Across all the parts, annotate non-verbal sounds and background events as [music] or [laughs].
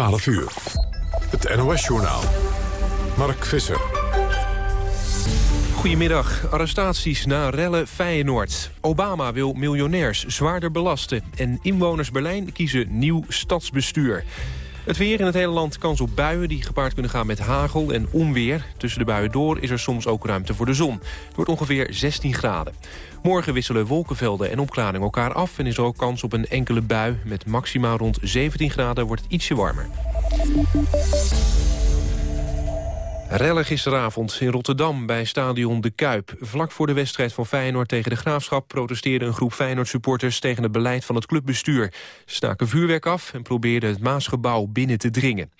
12 uur. Het NOS-journaal. Mark Visser. Goedemiddag. Arrestaties na rellen Feyenoord. Obama wil miljonairs zwaarder belasten. En inwoners Berlijn kiezen nieuw stadsbestuur. Het weer in het hele land kans op buien die gepaard kunnen gaan met hagel en onweer. Tussen de buien door is er soms ook ruimte voor de zon. Het wordt ongeveer 16 graden. Morgen wisselen wolkenvelden en opklaring elkaar af... en is er ook kans op een enkele bui. Met maximaal rond 17 graden wordt het ietsje warmer. Rellen gisteravond in Rotterdam bij stadion De Kuip. Vlak voor de wedstrijd van Feyenoord tegen de Graafschap... protesteerde een groep Feyenoord-supporters tegen het beleid van het clubbestuur. Staken vuurwerk af en probeerden het Maasgebouw binnen te dringen.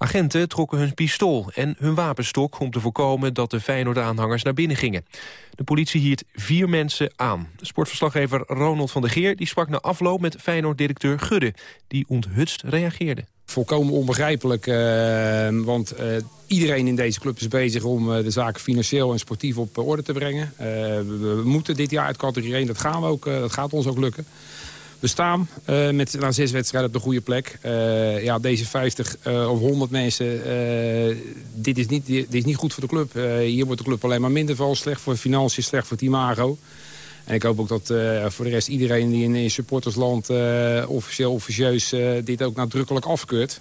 Agenten trokken hun pistool en hun wapenstok om te voorkomen dat de Feyenoord-aanhangers naar binnen gingen. De politie hield vier mensen aan. Sportverslaggever Ronald van der Geer die sprak na afloop met Feyenoord-directeur Gudde, die onthutst reageerde. Volkomen onbegrijpelijk, uh, want uh, iedereen in deze club is bezig om uh, de zaken financieel en sportief op orde te brengen. We, we, moeten dit jaar uit categorie 1, dat, gaan we ook, dat gaat ons ook lukken. We staan uh, met na zes wedstrijden op de goede plek. Uh, ja, deze 50 uh, of 100 mensen, dit, is niet, dit is niet goed voor de club. hier wordt de club alleen maar minder van. Slecht voor financiën, slecht voor het imago. En ik hoop ook dat voor de rest iedereen die in, in supportersland officieel officieus dit ook nadrukkelijk afkeurt.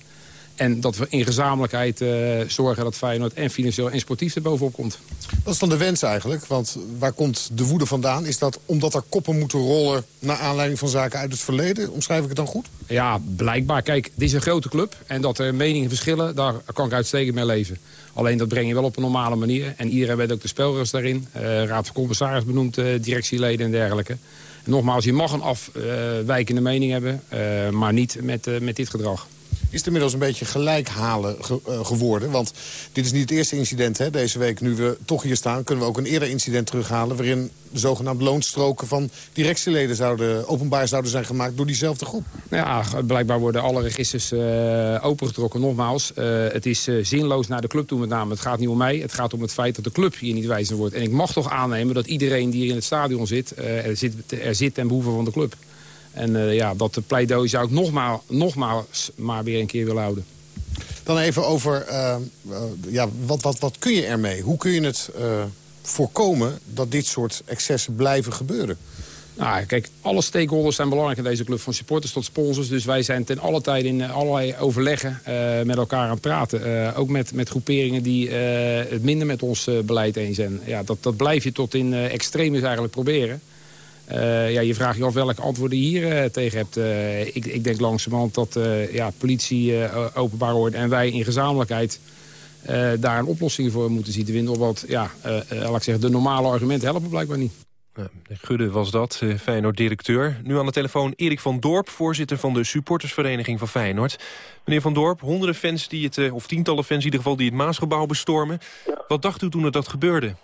En dat we in gezamenlijkheid uh, zorgen dat Feyenoord en financieel en sportief er bovenop komt. Wat is dan de wens eigenlijk? Want waar komt de woede vandaan? Is dat omdat er koppen moeten rollen... naar aanleiding van zaken uit het verleden? Omschrijf ik het dan goed? Ja, blijkbaar. Kijk, dit is een grote club. En dat er meningen verschillen, daar kan ik uitstekend mee leven. Alleen dat breng je wel op een normale manier. En iedereen weet ook de spelregels daarin. Uh, Raad van Commissaris benoemt uh, directieleden en dergelijke. En nogmaals, je mag een afwijkende mening hebben, maar niet met, met dit gedrag is het inmiddels een beetje gelijk halen ge, uh, geworden. Want dit is niet het eerste incident hè, deze week. Nu we toch hier staan, kunnen we ook een eerder incident terughalen... waarin zogenaamde loonstroken van directieleden zouden, openbaar zouden zijn gemaakt... door diezelfde groep. Ja, blijkbaar worden alle registers uh, opengetrokken. Nogmaals, uh, het is zinloos naar de club toe met name. Het gaat niet om mij, het gaat om het feit dat de club hier niet wijzer wordt. En ik mag toch aannemen dat iedereen die hier in het stadion zit... er, zit, er zit ten behoeve van de club. En uh, ja, dat de pleidooi zou ik nogmaals, nogmaals maar weer een keer willen houden. Dan even over, uh, uh, ja, wat, wat, wat kun je ermee? Hoe kun je het voorkomen dat dit soort excessen blijven gebeuren? Nou, kijk, alle stakeholders zijn belangrijk in deze club. Van supporters tot sponsors. Dus wij zijn ten alle tijde in allerlei overleggen uh, met elkaar aan het praten. Uh, ook met, met groeperingen die uh, het minder met ons beleid eens zijn. Ja, dat, dat blijf je tot in extremis eigenlijk proberen. Uh, ja, je vraagt je af welke antwoorden je hier uh, tegen hebt. Uh, ik, ik denk langzamerhand dat ja, politie, openbaar orde en wij in gezamenlijkheid... daar een oplossing voor moeten zien te vinden. Want ja, laat ik zeggen, de normale argumenten helpen blijkbaar niet. Gudde was dat, Feyenoord-directeur. Nu aan de telefoon Erik van Dorp, voorzitter van de supportersvereniging van Feyenoord. Meneer van Dorp, honderden fans, die het, of tientallen fans in ieder geval, die het Maasgebouw bestormen. Ja. Wat dacht u toen het dat gebeurde?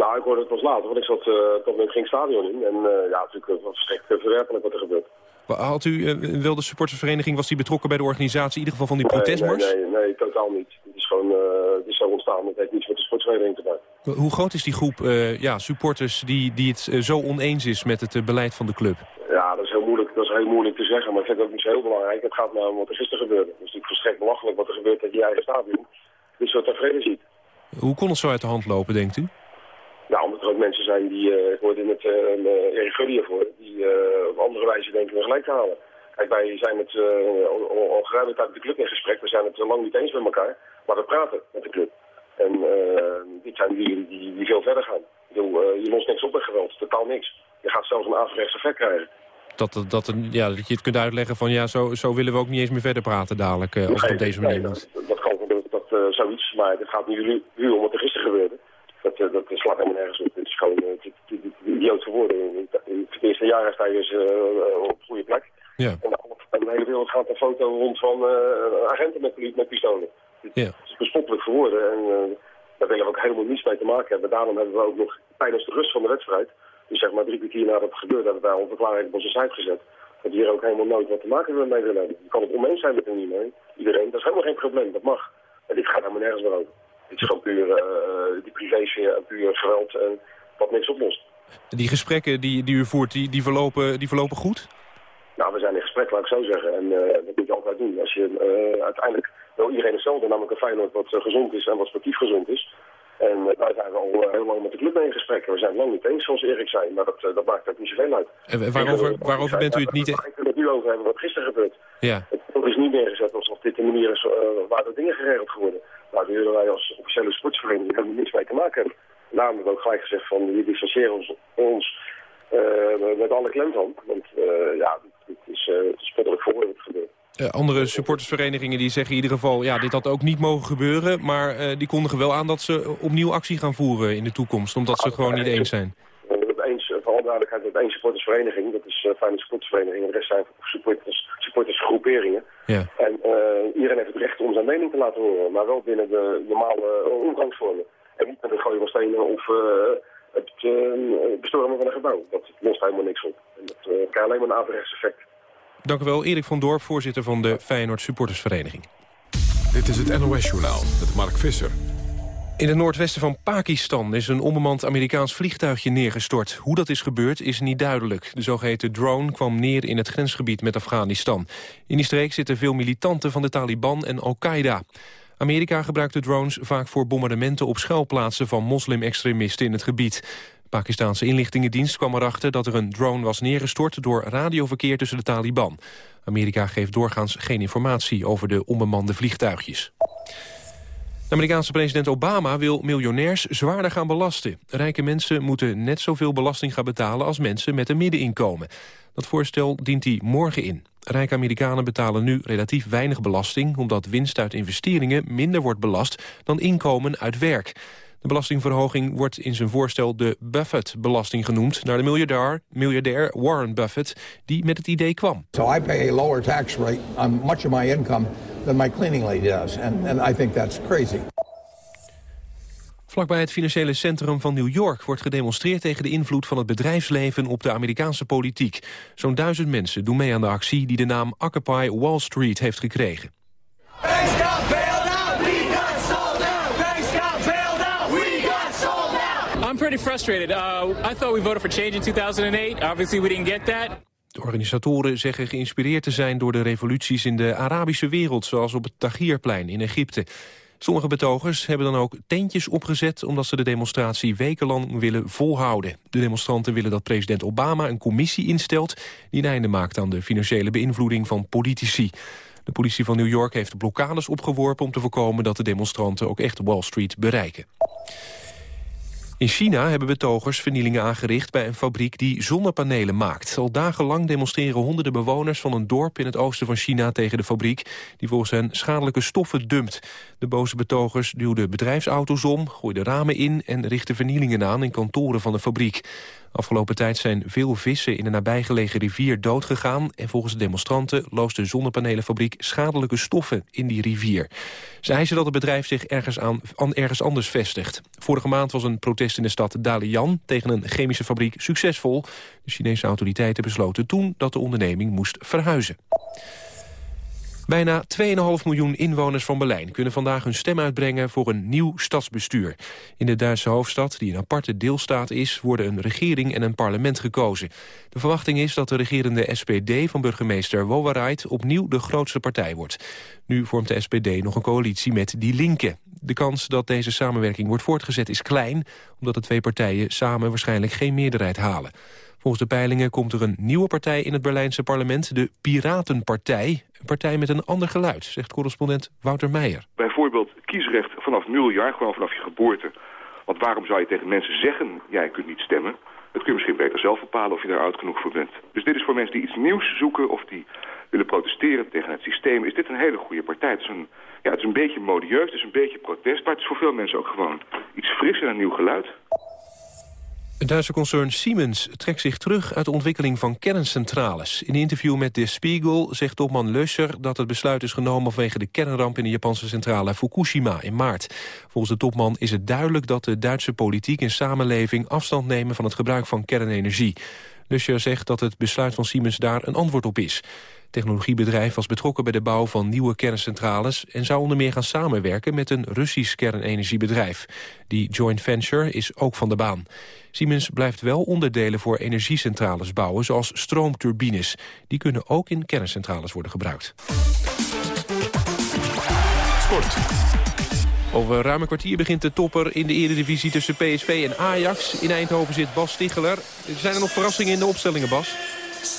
Nou, ik hoorde het pas later, want ik zat, uh, dat ging stadion in. En uh, ja, natuurlijk was het echt verwerpelijk wat er gebeurt. Had u, uh, wel de supportersvereniging, was die betrokken bij de organisatie, in ieder geval van die nee, protestmars? Nee, nee, nee, totaal niet. Het is gewoon, het is zo ontstaan, het heeft niets met de sportvereniging te maken. Hoe groot is die groep ja, supporters die, die het zo oneens is met het beleid van de club? Ja, dat is heel moeilijk, dat is heel moeilijk te zeggen, maar ik vind ook niet zo heel belangrijk. Het gaat nou om wat er gisteren gebeurde. Het is natuurlijk verstrekt belachelijk wat er gebeurt in je eigen stadion. Dit soort tevreden ziet. Hoe kon het zo uit de hand lopen, denkt u? Nou, omdat er ook mensen zijn die, uh, ik hoorde het uh, Erik Gulli ervoor, die op andere wijze denken we gelijk te halen. Kijk, wij zijn met uh, al, al geruime tijd de club in gesprek. We zijn het lang niet eens met elkaar, maar we praten met de club. En dit zijn die, die, die veel verder gaan. Ik bedoel, je lost niks op met geweld, totaal niks. Je gaat zelfs een averechts effect krijgen. Dat, dat, dat, ja, dat je het kunt uitleggen van ja, zo, zo willen we ook niet eens meer verder praten dadelijk, als nee, het op deze manier nee, dat, dat kan dat, dat uh, zoiets, maar het gaat nu, nu om wat er gisteren gebeurde. Dat, uh, dat slaat helemaal nergens op. Het is gewoon het, idioot geworden. In, in het eerste jaar sta je dus uh, op goede plek. Ja. En de, de hele wereld gaat een foto rond van agenten met, met pistolen. Ja. Het is bespottelijk geworden en daar willen we ook helemaal niets mee te maken hebben. Daarom hebben we ook nog tijdens de rust van de wedstrijd, dus zeg maar drie kwartier nadat het gebeurde, hebben wij al verklaring op onze site gezet. Dat hier ook helemaal nooit wat te maken mee willen hebben. Je kan het oneens zijn met hem niet mee. Iedereen, dat is helemaal geen probleem, dat mag. En dit gaat helemaal nergens meer over. Het is gewoon puur uh, die privésfeer en puur geweld en wat niks oplost. Die gesprekken die, die u voert, die, die, verlopen, die verlopen goed? Nou, we zijn in gesprek laat ik zo zeggen. En dat moet je altijd doen. Als je uiteindelijk wil iedereen hetzelfde, namelijk een Feyenoord wat gezond is en wat sportief gezond is. En daar zijn we al heel lang met de club mee in gesprek. We zijn lang niet eens, zoals Erik zei, maar dat, dat maakt ook niet zoveel uit. En waarover, waarover bent u het niet... Ik wil het nu over hebben wat gisteren gebeurt. Ja. Het is niet neergezet alsof dit de manier is waar de dingen geregeld geworden. Nou, daar willen wij als officiële sportsvereniging helemaal niks mee te maken hebben. Namelijk ook gelijk gezegd van, we distancieren ons, ons uh, met alle klem van. Want uh, ja, het is, uh, het is voor wat er andere supportersverenigingen die zeggen in ieder geval... ja, dit had ook niet mogen gebeuren, maar die kondigen wel aan... dat ze opnieuw actie gaan voeren in de toekomst, omdat ze gewoon niet eens zijn. Vooral duidelijkheid, met één supportersvereniging, dat is uh, Feyenoord supportersvereniging... de rest zijn supporters, supportersgroeperingen. Ja. En iedereen heeft het recht om zijn mening te laten horen, maar wel binnen de normale omgangsvormen. En niet met een gooien van stenen of uh, het uh, bestormen van een gebouw. Dat lost helemaal niks op. En dat uh, krijgt alleen maar een averechts effect. Dank u wel, Erik van Dorp, voorzitter van de Feyenoord Supportersvereniging. Dit is het NOS-journaal met Mark Visser. In het noordwesten van Pakistan is een onbemand Amerikaans vliegtuigje neergestort. Hoe dat is gebeurd is niet duidelijk. De zogeheten drone kwam neer in het grensgebied met Afghanistan. In die streek zitten veel militanten van de Taliban en Al-Qaeda. Amerika gebruikt de drones vaak voor bombardementen op schuilplaatsen van moslim-extremisten in het gebied. Pakistanse inlichtingendienst kwam erachter dat er een drone was neergestort door radioverkeer tussen de Taliban. Amerika geeft doorgaans geen informatie over de onbemande vliegtuigjes. De Amerikaanse president Obama wil miljonairs zwaarder gaan belasten. Rijke mensen moeten net zoveel belasting gaan betalen als mensen met een middeninkomen. Dat voorstel dient hij morgen in. Rijke Amerikanen betalen nu relatief weinig belasting... omdat winst uit investeringen minder wordt belast dan inkomen uit werk. De belastingverhoging wordt in zijn voorstel de Buffett-belasting genoemd... naar de miljardair, miljardair Warren Buffett, die met het idee kwam. So I pay a lower tax rate on much of my income than my cleaning lady does. And, and I think that's crazy. Vlakbij het financiële centrum van New York wordt gedemonstreerd tegen de invloed van het bedrijfsleven op de Amerikaanse politiek. Zo'n duizend mensen doen mee aan de actie die de naam Occupy Wall Street heeft gekregen. I'm pretty frustrated. Uh, I thought we voted for change in 2008. Obviously we didn't get that. De organisatoren zeggen geïnspireerd te zijn door de revoluties in de Arabische wereld, zoals op het Tahrirplein in Egypte. Sommige betogers hebben dan ook tentjes opgezet... omdat ze de demonstratie wekenlang willen volhouden. De demonstranten willen dat president Obama een commissie instelt... die een einde maakt aan de financiële beïnvloeding van politici. De politie van New York heeft blokkades opgeworpen... om te voorkomen dat de demonstranten ook echt Wall Street bereiken. In China hebben betogers vernielingen aangericht bij een fabriek die zonnepanelen maakt. Al dagenlang demonstreren honderden bewoners van een dorp in het oosten van China tegen de fabriek, die volgens hen schadelijke stoffen dumpt. De boze betogers duwden bedrijfsauto's om, gooiden ramen in en richtten vernielingen aan in kantoren van de fabriek. Afgelopen tijd zijn veel vissen in een nabijgelegen rivier doodgegaan... en volgens de demonstranten loost de zonnepanelenfabriek schadelijke stoffen in die rivier. Ze eisen dat het bedrijf zich ergens, aan, ergens anders vestigt. Vorige maand was een protest in de stad Dalian tegen een chemische fabriek succesvol. De Chinese autoriteiten besloten toen dat de onderneming moest verhuizen. Bijna 2,5 miljoen inwoners van Berlijn kunnen vandaag hun stem uitbrengen voor een nieuw stadsbestuur. In de Duitse hoofdstad, die een aparte deelstaat is, worden een regering en een parlement gekozen. De verwachting is dat de regerende SPD van burgemeester Wowereit opnieuw de grootste partij wordt. Nu vormt de SPD nog een coalitie met Die Linke. De kans dat deze samenwerking wordt voortgezet is klein, omdat de twee partijen samen waarschijnlijk geen meerderheid halen. Volgens de peilingen komt er een nieuwe partij in het Berlijnse parlement, de Piratenpartij. Een partij met een ander geluid, zegt correspondent Wouter Meijer. Bijvoorbeeld kiesrecht vanaf nul jaar, gewoon vanaf je geboorte. Want waarom zou je tegen mensen zeggen, jij kunt niet stemmen? Dat kun je misschien beter zelf bepalen of je daar oud genoeg voor bent. Dus dit is voor mensen die iets nieuws zoeken of die willen protesteren tegen het systeem. Is dit een hele goede partij? Het is een, ja, het is een beetje modieus, het is een beetje protest, maar het is voor veel mensen ook gewoon iets fris en een nieuw geluid. Het Duitse concern Siemens trekt zich terug uit de ontwikkeling van kerncentrales. In een interview met De Spiegel zegt topman Löscher dat het besluit is genomen vanwege de kernramp in de Japanse centrale Fukushima in maart. Volgens de topman is het duidelijk dat de Duitse politiek en samenleving afstand nemen van het gebruik van kernenergie. Luscher zegt dat het besluit van Siemens daar een antwoord op is. Het technologiebedrijf was betrokken bij de bouw van nieuwe kerncentrales... en zou onder meer gaan samenwerken met een Russisch kernenergiebedrijf. Die joint venture is ook van de baan. Siemens blijft wel onderdelen voor energiecentrales bouwen... zoals stroomturbines. Die kunnen ook in kerncentrales worden gebruikt. Over ruim een kwartier begint de topper in de eredivisie tussen PSV en Ajax. In Eindhoven zit Bas Sticheler. Zijn er nog verrassingen in de opstellingen, Bas?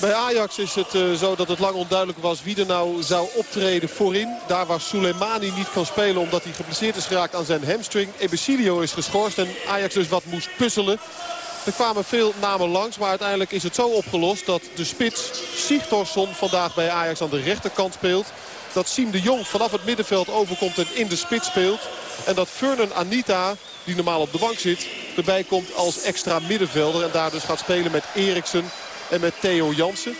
Bij Ajax is het uh, zo dat het lang onduidelijk was wie er nou zou optreden voorin. Daar waar Soleimani niet kan spelen omdat hij geblesseerd is geraakt aan zijn hamstring. Ebesilio is geschorst en Ajax dus wat moest puzzelen. Er kwamen veel namen langs, maar uiteindelijk is het zo opgelost dat de spits Sigtorsson vandaag bij Ajax aan de rechterkant speelt. Dat Siem de Jong vanaf het middenveld overkomt en in de spits speelt. En dat Furnen Anita, die normaal op de bank zit, erbij komt als extra middenvelder. En daar dus gaat spelen met Eriksen en met Theo Jansen.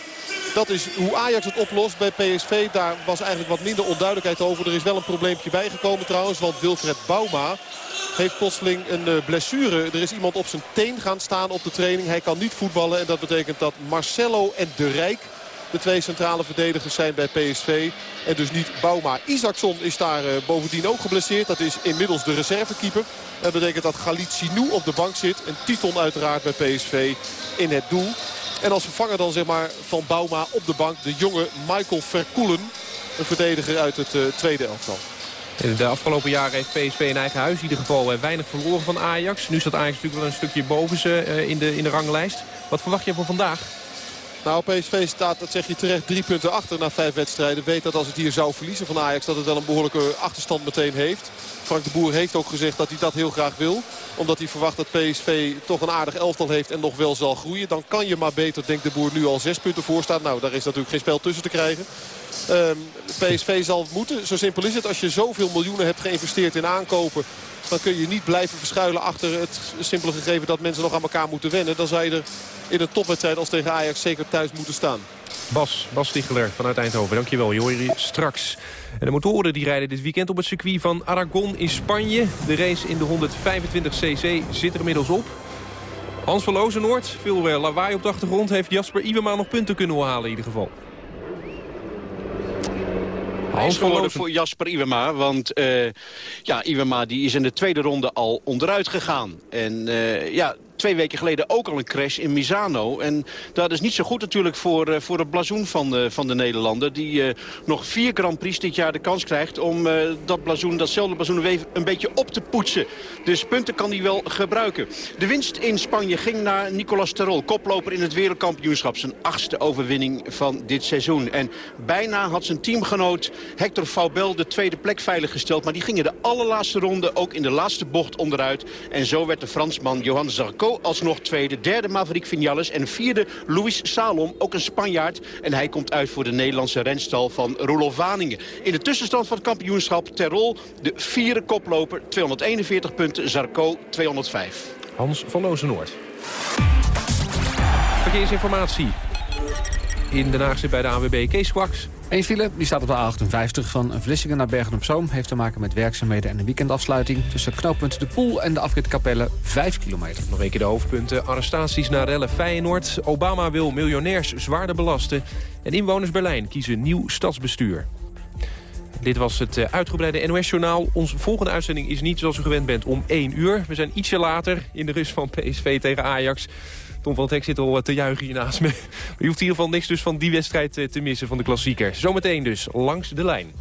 Dat is hoe Ajax het oplost bij PSV. Daar was eigenlijk wat minder onduidelijkheid over. Er is wel een probleempje bijgekomen trouwens. Want Wilfred Bouma heeft plotseling een eh, blessure. Er is iemand op zijn teen gaan staan op de training. Hij kan niet voetballen. En dat betekent dat Marcelo en De Rijk de twee centrale verdedigers zijn bij PSV. En dus niet Bouma. Isaacson is daar eh, bovendien ook geblesseerd. Dat is inmiddels de reservekeeper. Dat betekent dat Galit Sinou op de bank zit. En Titon uiteraard bij PSV in het doel. En als vervanger dan zeg maar van Bouma op de bank de jonge Michael Verkoelen. Een verdediger uit het uh, tweede elftal. De afgelopen jaren heeft PSV in eigen huis in ieder geval eh, weinig verloren van Ajax. Nu staat Ajax natuurlijk wel een stukje boven ze in de, in de ranglijst. Wat verwacht je van vandaag? Nou, PSV staat, dat zeg je terecht, drie punten achter na vijf wedstrijden. Weet dat als het hier zou verliezen van Ajax, dat het wel een behoorlijke achterstand meteen heeft. Frank de Boer heeft ook gezegd dat hij dat heel graag wil. Omdat hij verwacht dat PSV toch een aardig elftal heeft en nog wel zal groeien. Dan kan je maar beter, denkt de Boer, nu al zes punten voor staan. Nou, daar is natuurlijk geen spel tussen te krijgen. Ehm, PSV zal moeten. Zo simpel is het. Als je zoveel miljoenen hebt geïnvesteerd in aankopen... dan kun je niet blijven verschuilen achter het simpele gegeven dat mensen nog aan elkaar moeten wennen. Dan zou je er in een topwedstrijd als tegen Ajax zeker thuis moeten staan. Bas, Bas Sticheler vanuit Eindhoven. Dankjewel, Jori. Straks. En de motoren die rijden dit weekend op het circuit van Aragon in Spanje. De race in de 125cc zit er inmiddels op. Hans van Lozenoord, veel eh, lawaai op de achtergrond. Heeft Jasper Iwema nog punten kunnen halen in ieder geval? Is geworden voor Jasper Iwema. Want uh, ja, Iwema die is in de tweede ronde al onderuit gegaan. En uh, ja, twee weken geleden ook al een crash in Misano. En dat is niet zo goed natuurlijk voor, uh, voor het blazoen van, uh, van de Nederlander. Die uh, nog vier Grand Prix dit jaar de kans krijgt om dat blazoen, datzelfde blazoen een beetje op te poetsen. Dus punten kan hij wel gebruiken. De winst in Spanje ging naar Nicolas Terol, koploper in het wereldkampioenschap. Zijn achtste overwinning van dit seizoen. En bijna had zijn teamgenoot Hector Faubel de tweede plek veiliggesteld. Maar die gingen de allerlaatste ronde ook in de laatste bocht onderuit. En zo werd de Fransman Johan Zarco alsnog tweede. Derde Maverick Vinales en vierde Luis Salom, ook een Spanjaard. En hij komt uit voor de Nederlandse renstal van Roelof Waningen. In de tussenstand van het kampioenschap Terol de vierde koploper. 241 punten, Zarco 205. Hans van Loosenoord. Verkeersinformatie. In Den Haag zit bij de AWB Kees Kwaks. Eén file, die staat op de A58 van Vlissingen naar Bergen-op-Zoom. Heeft te maken met werkzaamheden en een weekendafsluiting. Tussen knooppunt De Poel en de afrit Capelle 5 kilometer. Nog een keer de hoofdpunten. Arrestaties naar rellen Feyenoord. Obama wil miljonairs zwaarder belasten. En inwoners Berlijn kiezen nieuw stadsbestuur. Dit was het eh, uitgebreide NOS-journaal. Onze volgende uitzending is niet zoals u gewend bent om 1 uur. We zijn ietsje later in de rust van PSV tegen Ajax. Tom van Hek zit al eh, te juichen hier naast me. Maar [laughs] je hoeft in ieder geval niks dus van die wedstrijd eh, te missen van de klassieker. Zometeen dus, langs de lijn.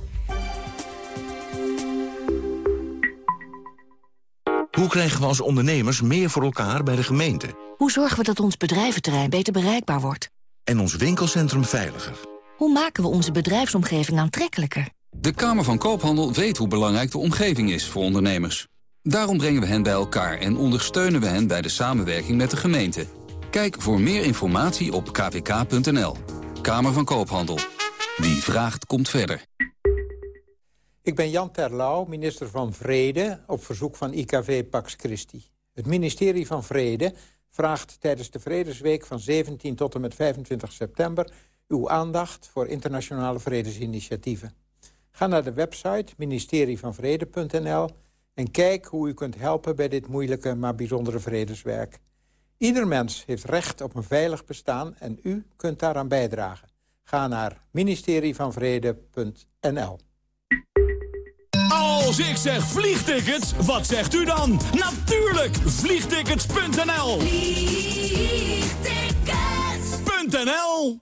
Hoe krijgen we als ondernemers meer voor elkaar bij de gemeente? Hoe zorgen we dat ons bedrijventerrein beter bereikbaar wordt? En ons winkelcentrum veiliger? Hoe maken we onze bedrijfsomgeving aantrekkelijker? De Kamer van Koophandel weet hoe belangrijk de omgeving is voor ondernemers. Daarom brengen we hen bij elkaar en ondersteunen we hen bij de samenwerking met de gemeente. Kijk voor meer informatie op kvk.nl. Kamer van Koophandel. Wie vraagt, komt verder. Ik ben Jan Terlouw, minister van Vrede, op verzoek van IKV Pax Christi. Het ministerie van Vrede vraagt tijdens de Vredesweek van 17 tot en met 25 september... uw aandacht voor internationale vredesinitiatieven. Ga naar de website ministerievanvrede.nl en kijk hoe u kunt helpen bij dit moeilijke maar bijzondere vredeswerk. Ieder mens heeft recht op een veilig bestaan en u kunt daaraan bijdragen. Ga naar ministerievanvrede.nl. Als ik zeg vliegtickets, wat zegt u dan? Natuurlijk, vliegtickets.nl. Vliegtickets.nl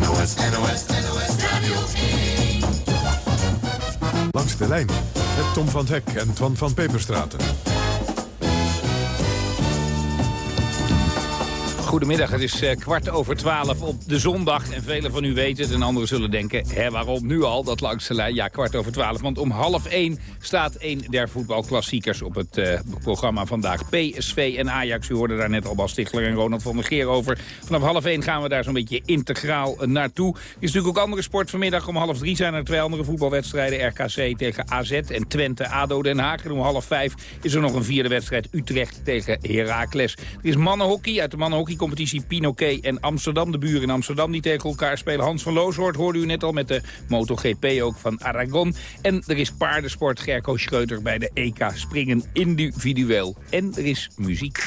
NOS, NOS, NOS Radio 1. De lijn met Tom van Hek en Twan van Peperstraten. Goedemiddag, het is eh, kwart over twaalf op de zondag. En velen van u weten het en anderen zullen denken... Hé, waarom nu al, dat langs de lijn? Ja, kwart over twaalf, want om half één staat een der voetbalklassiekers... op het eh, programma vandaag. PSV en Ajax, u hoorde daar net al Bas Stichler en Ronald van der Geer over. Vanaf half één gaan we daar zo'n beetje integraal eh, naartoe. Er is natuurlijk ook andere sport. Vanmiddag om half drie zijn er twee andere voetbalwedstrijden. RKC tegen AZ en Twente, ADO Den Haag. En om half vijf is er nog een vierde wedstrijd. Utrecht tegen Heracles. Er is mannenhockey uit de mannenhockey competitie Pinoquet en Amsterdam. De buren in Amsterdam die tegen elkaar spelen. Hans van Looshoort hoorde u net al met de MotoGP ook van Aragon. En er is paardensport Gerco Schreuter bij de EK springen individueel. En er is muziek.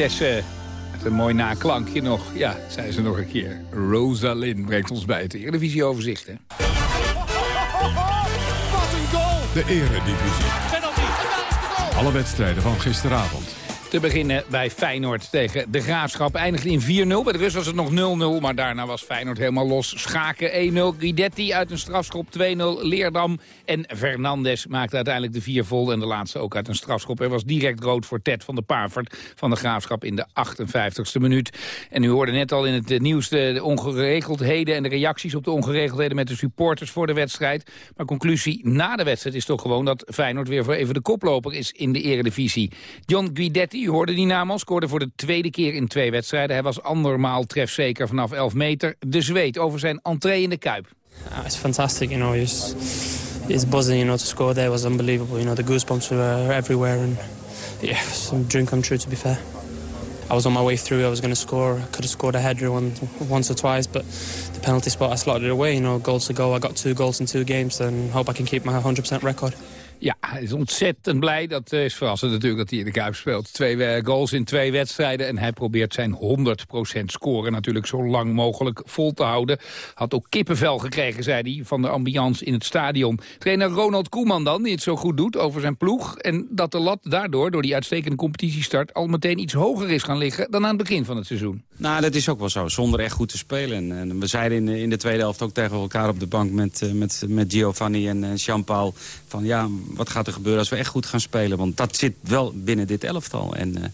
Vitesse. Met een mooi naklankje nog. Ja, zei ze nog een keer. Rosalind brengt ons bij het Eredivisie-overzicht. hè. Wat een goal! De Eredivisie. Penalty. En daar is de goal. Alle wedstrijden van gisteravond. Te beginnen bij Feyenoord tegen de Graafschap. Eindigde in 4-0. Bij de rust was het nog 0-0, maar daarna was Feyenoord helemaal los. Schaken 1-0, Guidetti uit een strafschop 2-0, Leerdam en Fernandes maakte uiteindelijk de vier vol. En de laatste ook uit een strafschop. Er was direct rood voor Ted van de Pavert van de Graafschap in de 58ste minuut. En u hoorde net al in het eh, nieuws de ongeregeldheden en de reacties op de ongeregeldheden met de supporters voor de wedstrijd. Maar conclusie na de wedstrijd is toch gewoon dat Feyenoord weer voor even de koploper is in de eredivisie. John Guidetti, u hoorde die naam al, scoorde voor de tweede keer in twee wedstrijden. Hij was andermaal trefzeker vanaf 11 meter. De zweet over zijn entree in de Kuip. Uh, it's fantastic, you know. It's, it's buzzing, you know, to score there was unbelievable. You know, the goosebumps were everywhere, and yeah, some dream come true. To be fair, I was on my way through. I was going to score. I could have scored a header once or twice, but the penalty spot I slotted away. You know, goals to go. I got two goals in two games, and hope I can keep my 100% record. Ja, hij is ontzettend blij. Dat eh, is verrassend natuurlijk dat hij in de Kuip speelt. Twee goals in twee wedstrijden. En hij probeert zijn 100% scoren natuurlijk zo lang mogelijk vol te houden. Had ook kippenvel gekregen, zei hij, van de ambiance in het stadion. Trainer Ronald Koeman dan, die het zo goed doet over zijn ploeg. En dat de lat daardoor, door die uitstekende competitiestart... al meteen iets hoger is gaan liggen dan aan het begin van het seizoen. Nou, dat is ook wel zo, zonder echt goed te spelen. En, en we zeiden in, in de tweede helft ook tegen elkaar op de bank met, eh, met, met Giovanni en eh, Jean-Paul... van ja, wat gaat er gebeuren als we echt goed gaan spelen? Want dat zit wel binnen dit elftal. En eh,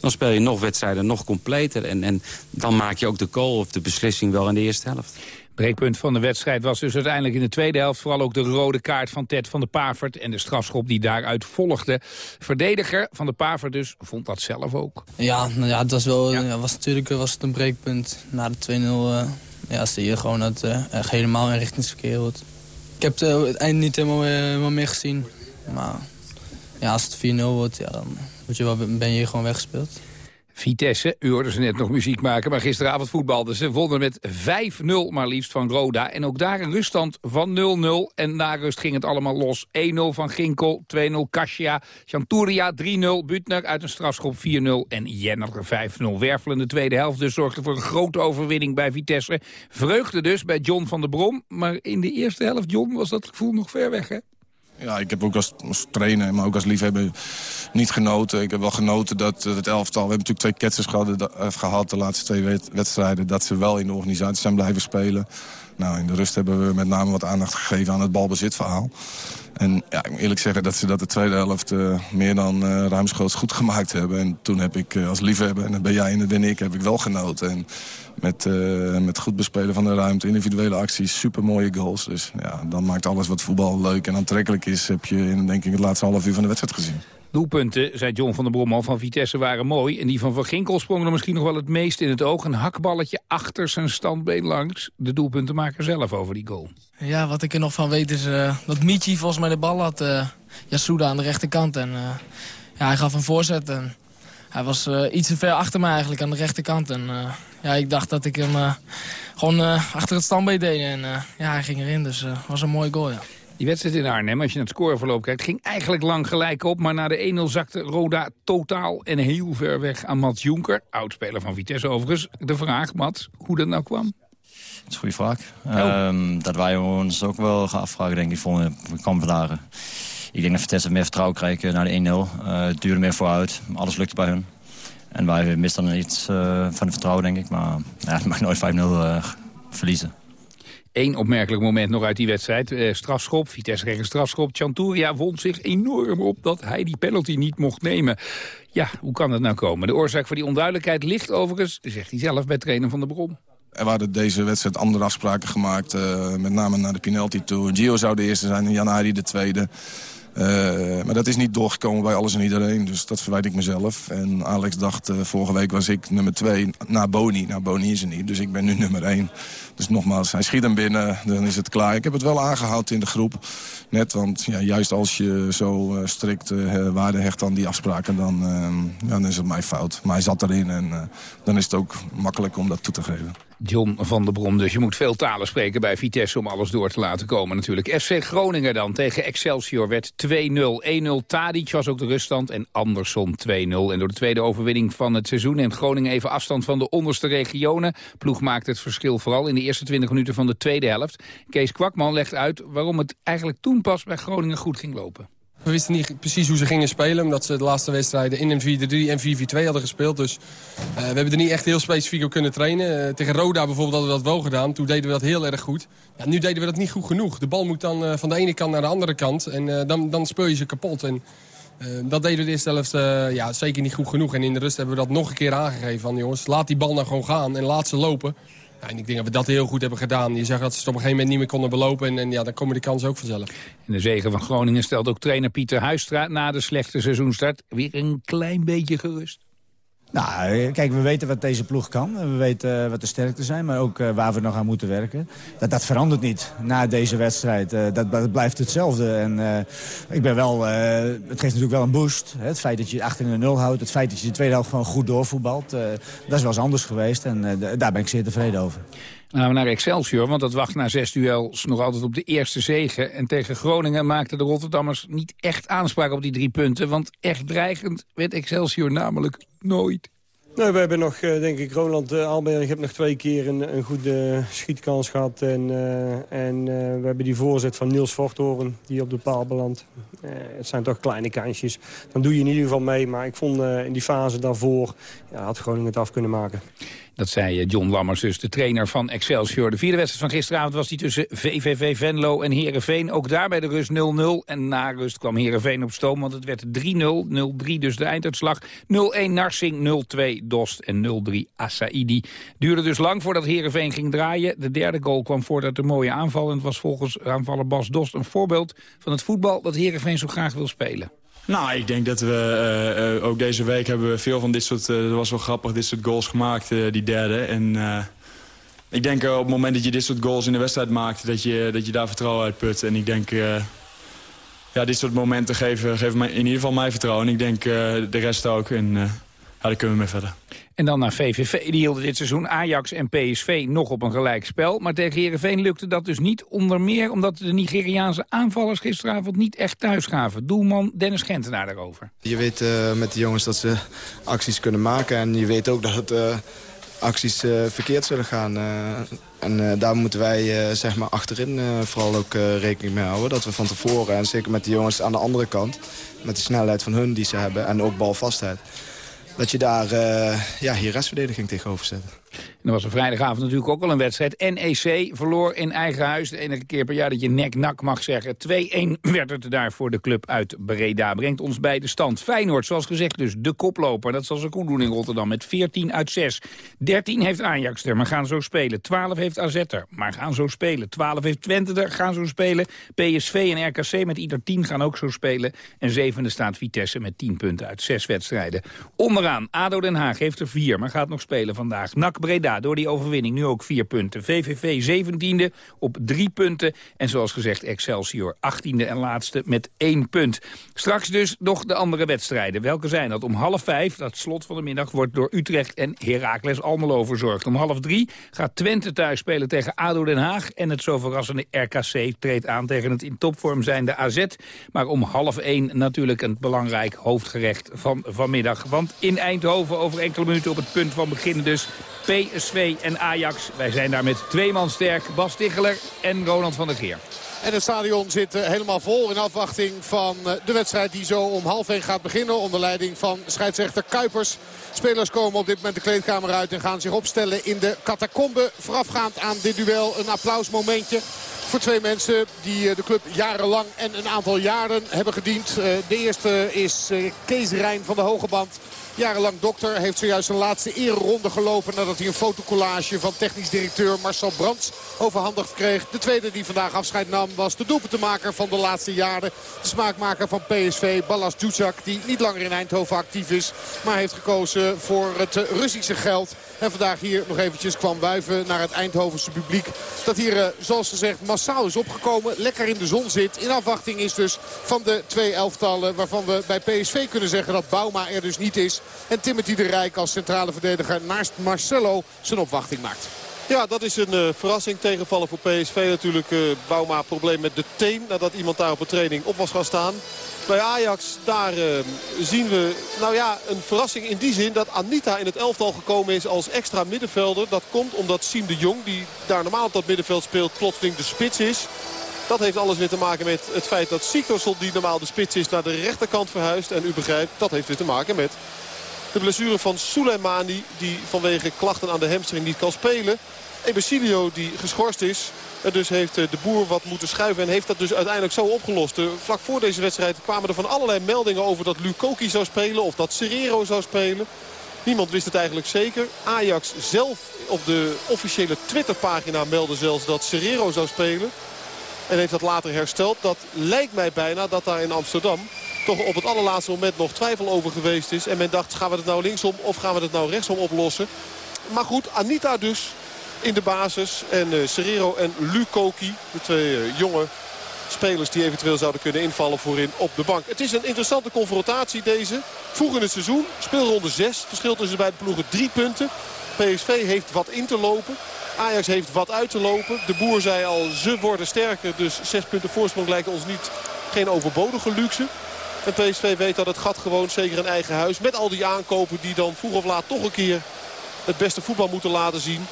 dan speel je nog wedstrijden nog completer. En, en dan maak je ook de goal of de beslissing wel in de eerste helft. Breekpunt van de wedstrijd was dus uiteindelijk in de tweede helft... vooral ook de rode kaart van Ted van de Pavert... en de strafschop die daaruit volgde. Verdediger van de Pavert dus vond dat zelf ook. Ja, nou ja, het was wel, ja. was natuurlijk was het een breekpunt. Na de 2-0 eh, ja, zie je gewoon dat het eh, echt helemaal in richtingsverkeer wordt. Ik heb het, het eind niet helemaal, helemaal meer gezien. Maar ja, als het 4-0 wordt, ja, dan word je wel, ben je gewoon weggespeeld. Vitesse, u hoorde ze net nog muziek maken, maar gisteravond voetbalden ze. Wonnen met 5-0 maar liefst van Roda. En ook daar een ruststand van 0-0. En na rust ging het allemaal los. 1-0 van Ginkel, 2-0 Kasia, Chanturia 3-0, Butner uit een strafschop 4-0 en Jenner 5-0. Wervelende tweede helft dus zorgde voor een grote overwinning bij Vitesse. Vreugde dus bij John van der Brom. Maar in de eerste helft, John, was dat gevoel nog ver weg, hè? Ja, ik heb ook als, trainer, maar ook als liefhebber niet genoten. Ik heb wel genoten dat het elftal... We hebben natuurlijk twee ketsers gehad, eh, gehad de laatste twee wed- wedstrijden... dat ze wel in de organisatie zijn blijven spelen. Nou, in de rust hebben we met name wat aandacht gegeven aan het balbezitverhaal. En ja, ik moet eerlijk zeggen dat ze dat de tweede helft eh, meer dan eh, ruimschoots goed gemaakt hebben. En toen heb ik eh, als liefhebber, en dat ben jij en dat ben ik, heb ik wel genoten. En met, met goed bespelen van de ruimte, individuele acties, supermooie goals. Dus ja, dan maakt alles wat voetbal leuk en aantrekkelijk is... heb je in denk ik, het laatste half uur van de wedstrijd gezien. Doelpunten, zei John van der Brom van Vitesse waren mooi. En die van Van Ginkel sprong er misschien nog wel het meest in het oog. Een hakballetje achter zijn standbeen langs. De doelpuntenmaker zelf over die goal. Ja, wat ik er nog van weet is eh, dat Michi volgens mij de bal had. eh Yasuda aan de rechterkant. En eh, ja, hij gaf een voorzet. En hij was iets te ver achter mij eigenlijk aan de rechterkant. En ja, ik dacht dat ik hem gewoon achter het standbeen deed. En ja, hij ging erin. Dus het was een mooie goal, ja. Die wedstrijd in Arnhem, als je naar het scoreverloop kijkt... ging eigenlijk lang gelijk op, maar na de 1-0 zakte Roda totaal... en heel ver weg aan Mats Jonker, oudspeler van Vitesse overigens. De vraag, Mats, hoe dat nou kwam? Dat is een goede vraag. Ehm, dat wij ons ook wel gaan afvragen, denk ik, voor komende dagen. Ik denk dat Vitesse meer vertrouwen krijgt naar de 1-0. Eh, het duurde meer vooruit. Alles lukte bij hun. En wij misten dan iets eh, van het vertrouwen, denk ik. Maar ja, [laughs] het mag nooit 5-0 eh, verliezen. Eén opmerkelijk moment nog uit die wedstrijd. Eh, strafschop, Vitesse kreeg een strafschop. Chanturia wond zich enorm op dat hij die penalty niet mocht nemen. Ja, hoe kan dat nou komen? De oorzaak voor die onduidelijkheid ligt overigens, zegt hij zelf, bij trainer Van der Brom. Er waren deze wedstrijd andere afspraken gemaakt, eh, met name naar de penalty toe. Gio zou de eerste zijn en Janari de tweede. Eh, maar dat is niet doorgekomen bij alles en iedereen, dus dat verwijt ik mezelf. En Alex dacht, eh, vorige week was ik nummer twee na Boni. Nou, Boni is er niet, dus ik ben nu [laughs] nummer één. Dus nogmaals, hij schiet hem binnen, dan is het klaar. Ik heb het wel aangehouden in de groep. Net, want ja, juist als je zo eh, strikt eh, waarde hecht aan die afspraken... Dan, eh, ja, dan is het mijn fout. Maar hij zat erin en dan is het ook makkelijk om dat toe te geven. John van der Brom, dus je moet veel talen spreken bij Vitesse om alles door te laten komen natuurlijk. FC Groningen dan tegen Excelsior werd 2-0. 1-0 Tadic was ook de ruststand en Anderson 2-0. En door de tweede overwinning van het seizoen neemt Groningen even afstand van de onderste regionen. Ploeg maakt het verschil vooral in de eerste 20 minuten van de tweede helft. Kees Kwakman legt uit waarom het eigenlijk toen pas bij Groningen goed ging lopen. We wisten niet precies hoe ze gingen spelen. Omdat ze de laatste wedstrijden in een 4-3 en 4-4-2 hadden gespeeld. Dus uh, we hebben er niet echt heel specifiek op kunnen trainen. Uh, tegen Roda bijvoorbeeld hadden we dat wel gedaan. Toen deden we dat heel erg goed. Ja, nu deden we dat niet goed genoeg. De bal moet dan uh, van de ene kant naar de andere kant. En dan, dan speel je ze kapot. En dat deden we de eerste helft ja, zeker niet goed genoeg. En in de rust hebben we dat nog een keer aangegeven. Van jongens, laat die bal nou gewoon gaan en laat ze lopen. En ik denk dat we dat heel goed hebben gedaan. Je zag dat ze het op een gegeven moment niet meer konden belopen. En, en ja, dan komen die kansen ook vanzelf. In de zegen van Groningen stelt ook trainer Pieter Huistra... na de slechte seizoenstart weer een klein beetje gerust. Nou, kijk, we weten wat deze ploeg kan. We weten uh, wat de sterkte zijn, maar ook uh, waar we nog aan moeten werken. Dat, dat verandert niet na deze wedstrijd. Uh, dat, dat, blijft hetzelfde. En ik ben wel, het geeft natuurlijk wel een boost. Hè? Het feit dat je achter in de nul houdt. Het feit dat je de tweede helft gewoon goed doorvoetbalt. dat is wel eens anders geweest. En daar ben ik zeer tevreden over. Dan naar Excelsior, want dat wacht na zes duels nog altijd op de eerste zege. En tegen Groningen maakten de Rotterdammers niet echt aanspraak op die drie punten. Want echt dreigend werd Excelsior namelijk nooit. Nou, we hebben nog, denk ik, Roland uh, Alberg heeft nog twee keer een, een goede schietkans gehad. En, uh, en we hebben die voorzet van Niels Vorthoorn, die op de paal belandt. het zijn toch kleine kansjes. Dan doe je in ieder geval mee. Maar ik vond in die fase daarvoor, ja, had Groningen het af kunnen maken. Dat zei John Lammers, dus de trainer van Excelsior. De vierde wedstrijd van gisteravond was die tussen VVV Venlo en Heerenveen. Ook daar bij de rust 0-0. En na rust kwam Heerenveen op stoom, want het werd 3-0. 0-3 dus de einduitslag. 0-1 Narsing, 0-2 Dost en 0-3 Asaidi. Duurde dus lang voordat Heerenveen ging draaien. De derde goal kwam voordat de mooie aanval. En het was volgens aanvaller Bas Dost een voorbeeld van het voetbal dat Heerenveen zo graag wil spelen. Nou, ik denk dat we uh, uh, ook deze week hebben we veel van dit soort, dat was wel grappig, dit soort goals gemaakt, die derde. En ik denk op het moment dat je dit soort goals in de wedstrijd maakt, dat je, dat je daar vertrouwen uit put. En ik denk, ja, dit soort momenten geven, geven mij, in ieder geval mij vertrouwen. En ik denk de rest ook. En ja, daar kunnen we mee verder. En dan naar VVV. Die hielden dit seizoen Ajax en PSV nog op een gelijk spel. Maar tegen Heerenveen lukte dat dus niet. Onder meer omdat de Nigeriaanse aanvallers gisteravond niet echt thuis gaven. Doelman Dennis Gentenaar daarover. Je weet uh, met de jongens dat ze acties kunnen maken. En je weet ook dat het, uh, acties uh, verkeerd zullen gaan. en daar moeten wij zeg maar achterin vooral ook rekening mee houden. Dat we van tevoren, en zeker met de jongens aan de andere kant... met de snelheid van hun die ze hebben en ook balvastheid dat je daar uh, ja, hier restverdediging tegenover zet. En er was een vrijdagavond natuurlijk ook al een wedstrijd. NEC verloor in eigen huis. De enige keer per jaar dat je nek-nak mag zeggen. 2-1 [laughs] werd het daar voor de club uit Breda. Brengt ons bij de stand. Feyenoord, zoals gezegd dus, de koploper. Dat zal ze goed doen in Rotterdam met 14 uit 6. 13 heeft Ajax er, maar gaan zo spelen. 12 heeft AZ maar gaan zo spelen. 12 heeft Twente gaan zo spelen. PSV en RKC met ieder 10 gaan ook zo spelen. En zevende staat Vitesse met 10 punten uit 6 wedstrijden. Onderaan, ADO Den Haag heeft er 4, maar gaat nog spelen vandaag. NAC Breda door die overwinning nu ook vier punten. VVV 17e op drie punten. En zoals gezegd Excelsior 18e en laatste met één punt. Straks dus nog de andere wedstrijden. Welke zijn dat? Om half vijf, dat slot van de middag, wordt door Utrecht en Heracles Almelo verzorgd. Om half drie gaat Twente thuis spelen tegen ADO Den Haag. En het zo verrassende RKC treedt aan tegen het in topvorm zijnde AZ. Maar om half één natuurlijk een belangrijk hoofdgerecht van vanmiddag. Want in Eindhoven over enkele minuten op het punt van beginnen dus PSV en Ajax. Wij zijn daar met twee man sterk. Bas Ticheler en Ronald van der Geer. En het stadion zit helemaal vol in afwachting van de wedstrijd die zo om half één gaat beginnen. Onder leiding van scheidsrechter Kuipers. Spelers komen op dit moment de kleedkamer uit en gaan zich opstellen in de catacombe. Voorafgaand aan dit duel een applausmomentje voor twee mensen die de club jarenlang en een aantal jaren hebben gediend. De eerste is Kees Rijn van de Hogeband. Jarenlang dokter heeft zojuist een laatste ereronde gelopen... nadat hij een fotocollage van technisch directeur Marcel Brands overhandigd kreeg. De tweede die vandaag afscheid nam was de doelpuntenmaker van de laatste jaren. De smaakmaker van PSV, Ballas Duzak, die niet langer in Eindhoven actief is... maar heeft gekozen voor het Russische geld. En vandaag hier nog eventjes kwam wuiven naar het Eindhovense publiek. Dat hier, zoals gezegd, massaal is opgekomen. Lekker in de zon zit. In afwachting is dus van de twee elftallen waarvan we bij PSV kunnen zeggen dat Bauma er dus niet is. En Timothy de Rijk als centrale verdediger naast Marcelo zijn opwachting maakt. Ja, dat is een uh, verrassing. Tegenvallen voor PSV natuurlijk. Uh, Bouma probleem met de teen. Nadat iemand daar op een training op was gaan staan. Bij Ajax, daar uh, zien we nou ja, een verrassing in die zin dat Anita in het elftal gekomen is als extra middenvelder. Dat komt omdat Siem de Jong, die daar normaal op dat middenveld speelt, plotseling de spits is. Dat heeft alles weer te maken met het feit dat Siktorsson, die normaal de spits is, naar de rechterkant verhuist. En u begrijpt, dat heeft weer te maken met de blessure van Soleimani. Die vanwege klachten aan de hamstring niet kan spelen. Ebesilio die geschorst is. En dus heeft de boer wat moeten schuiven en heeft dat dus uiteindelijk zo opgelost. Vlak voor deze wedstrijd kwamen er van allerlei meldingen over dat Lukoki zou spelen of dat Serrero zou spelen. Niemand wist het eigenlijk zeker. Ajax zelf op de officiële Twitterpagina meldde zelfs dat Serrero zou spelen. En heeft dat later hersteld. Dat lijkt mij bijna dat daar in Amsterdam toch op het allerlaatste moment nog twijfel over geweest is. En men dacht, gaan we het nou linksom of gaan we het nou rechtsom oplossen? Maar goed, Anita dus in de basis. En uh, Serrero en Lukoki, de twee uh, jonge spelers die eventueel zouden kunnen invallen voorin op de bank. Het is een interessante confrontatie deze. Vroeg in het seizoen, speelronde 6. Verschil tussen de beide ploegen drie punten. PSV heeft wat in te lopen. Ajax heeft wat uit te lopen. De boer zei al, ze worden sterker. Dus zes punten voorsprong lijkt ons niet geen overbodige luxe. En PSV weet dat het gat gewoon zeker in eigen huis. Met al die aankopen die dan vroeg of laat toch een keer het beste voetbal moeten laten zien.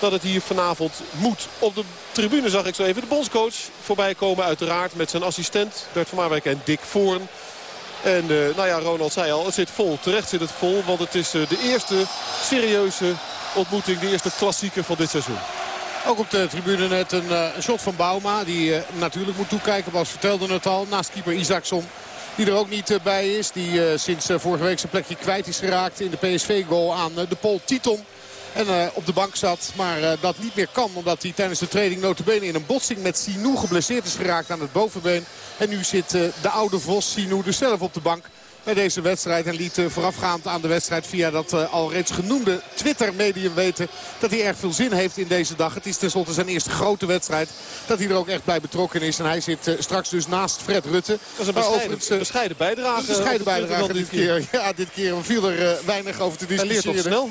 Dat het hier vanavond moet. Op de tribune zag ik zo even de bondscoach voorbij komen. Uiteraard met zijn assistent Bert van Marwijk en Dick Voorn. En uh, nou ja, Ronald zei al, het zit vol. Terecht zit het vol, want het is uh, de eerste serieuze ontmoeting. De eerste klassieker van dit seizoen. Ook op de tribune net een, een shot van Bauma. Die natuurlijk moet toekijken. Bas vertelde het al. Naast keeper Isaacson. Die er ook niet bij is. Die sinds vorige week zijn plekje kwijt is geraakt in de PSV-goal aan de Pol Titon. En uh, op de bank zat, maar uh, dat niet meer kan. Omdat hij tijdens de training notabene in een botsing met Sinou geblesseerd is geraakt aan het bovenbeen. En nu zit uh, de oude Vos Sinou dus zelf op de bank bij deze wedstrijd. En liet voorafgaand aan de wedstrijd via dat al reeds genoemde Twitter-medium weten... dat hij erg veel zin heeft in deze dag. Het is tenslotte zijn eerste grote wedstrijd. Dat hij er ook echt bij betrokken is. En hij zit straks dus naast Fred Rutte. Dat is een bescheiden, bescheiden bijdrage. Een bescheiden bijdrage dit keer. [laughs] Ja, dit keer viel er weinig over te discussiëren. Hij leert toch snel.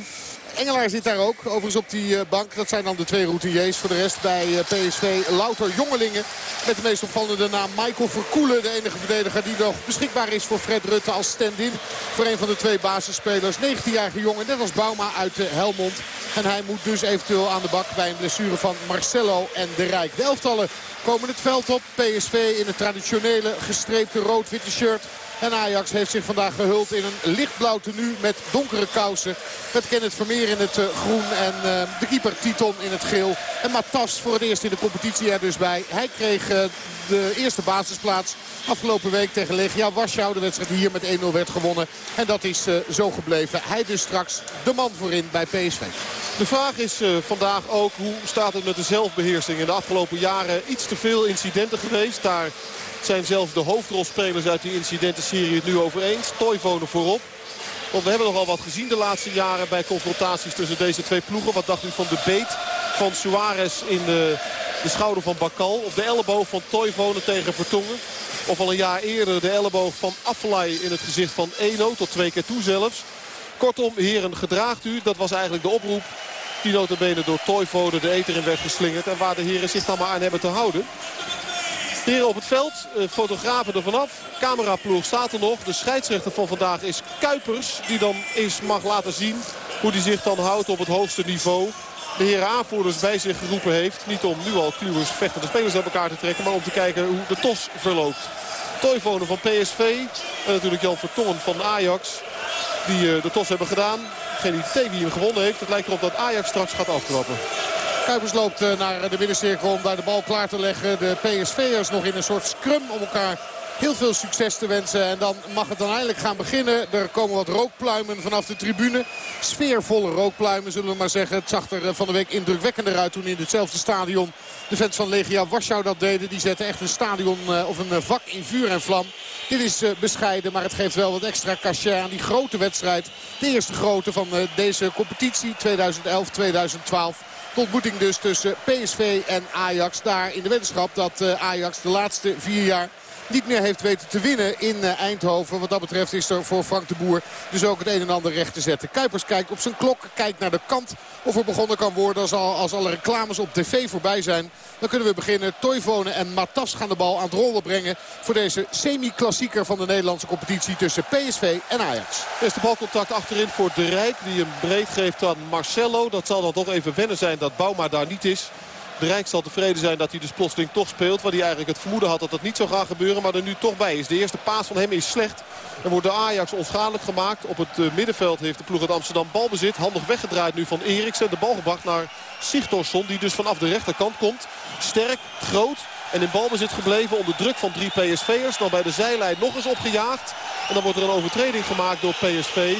Engelaar zit daar ook. Overigens op die uh, bank. Dat zijn dan de twee routiniers. Voor de rest bij uh, PSV louter jongelingen. Met de meest opvallende naam Michael Verkoelen. De enige verdediger die nog beschikbaar is voor Fred Rutte als stand-in. Voor een van de twee basisspelers. 19-jarige jongen. Net als Bauma uit uh, Helmond. En hij moet dus eventueel aan de bak bij een blessure van Marcelo en de Rijk. De elftallen komen het veld op. PSV in het traditionele gestreepte rood-witte shirt. En Ajax heeft zich vandaag gehuld in een lichtblauw tenue met donkere kousen. Met Kenneth Vermeer in het uh, groen en uh, de keeper Titon in het geel. En Matas voor het eerst in de competitie er dus bij. Hij kreeg uh, de eerste basisplaats afgelopen week tegen Legia Warschau. De wedstrijd hier met 1-0 werd gewonnen. En dat is zo gebleven. Hij dus straks de man voorin bij PSV. De vraag is vandaag ook hoe staat het met de zelfbeheersing. In de afgelopen jaren iets te veel incidenten geweest. Daar zijn zelfs de hoofdrolspelers uit die incidentenserie het nu over eens. Voorop. Want we hebben nogal wat gezien de laatste jaren bij confrontaties tussen deze twee ploegen. Wat dacht u van de beet van Suarez in de, de schouder van Bakal. Op de elleboog van Toivonen tegen Vertongen. Of al een jaar eerder de elleboog van Affelay in het gezicht van Eno. Tot twee keer toe zelfs. Kortom, heren, gedraagt u. Dat was eigenlijk de oproep die notabene door Toivonen de eter in werd geslingerd. En waar de heren zich dan maar aan hebben te houden. Heren op het veld, fotografen er vanaf. Cameraploeg staat er nog. De scheidsrechter van vandaag is Kuipers. Die dan eens mag laten zien hoe hij zich dan houdt op het hoogste niveau. De heren aanvoerders bij zich geroepen heeft. Niet om nu al kluwers vechtende spelers uit elkaar te trekken. Maar om te kijken hoe de tos verloopt. Toivonen van PSV. En natuurlijk Jan Vertongen van Ajax. Die de tos hebben gedaan. Geen idee wie hem gewonnen heeft. Het lijkt erop dat Ajax straks gaat aftrappen. Kuipers loopt naar de middencirkel om daar de bal klaar te leggen. De PSV'ers nog in een soort scrum om elkaar heel veel succes te wensen. En dan mag het dan eindelijk gaan beginnen. Er komen wat rookpluimen vanaf de tribune. Sfeervolle rookpluimen zullen we maar zeggen. Het zag er van de week indrukwekkender uit toen in hetzelfde stadion de fans van Legia Warschau dat deden. Die zetten echt een stadion of een vak in vuur en vlam. Dit is bescheiden, maar het geeft wel wat extra cachet aan die grote wedstrijd. De eerste grote van deze competitie 2011-2012. Ontmoeting dus tussen PSV en Ajax. Daar in de wetenschap dat Ajax de laatste vier jaar niet meer heeft weten te winnen in Eindhoven. Wat dat betreft is er voor Frank de Boer dus ook het een en ander recht te zetten. Kuipers kijkt op zijn klok, kijkt naar de kant of er begonnen kan worden als, al, als alle reclames op tv voorbij zijn. Dan kunnen we beginnen. Toivonen en Matas gaan de bal aan het rollen brengen voor deze semi-klassieker van de Nederlandse competitie tussen PSV en Ajax. Eerste balcontact achterin voor De Rijk die hem breed geeft aan Marcelo. Dat zal dan toch even wennen zijn dat Bouma daar niet is. De Rijk zal tevreden zijn dat hij dus plotseling toch speelt. Waar hij eigenlijk het vermoeden had dat dat niet zou gaan gebeuren. Maar er nu toch bij is. De eerste paas van hem is slecht. En wordt de Ajax onschadelijk gemaakt. Op het eh, middenveld heeft de ploeg uit Amsterdam balbezit. Handig weggedraaid nu van Eriksen. De bal gebracht naar Sigtorsson. Die dus vanaf de rechterkant komt. Sterk, groot. En in balbezit gebleven onder druk van drie PSV'ers. Dan bij de zijlijn nog eens opgejaagd. En dan wordt er een overtreding gemaakt door PSV.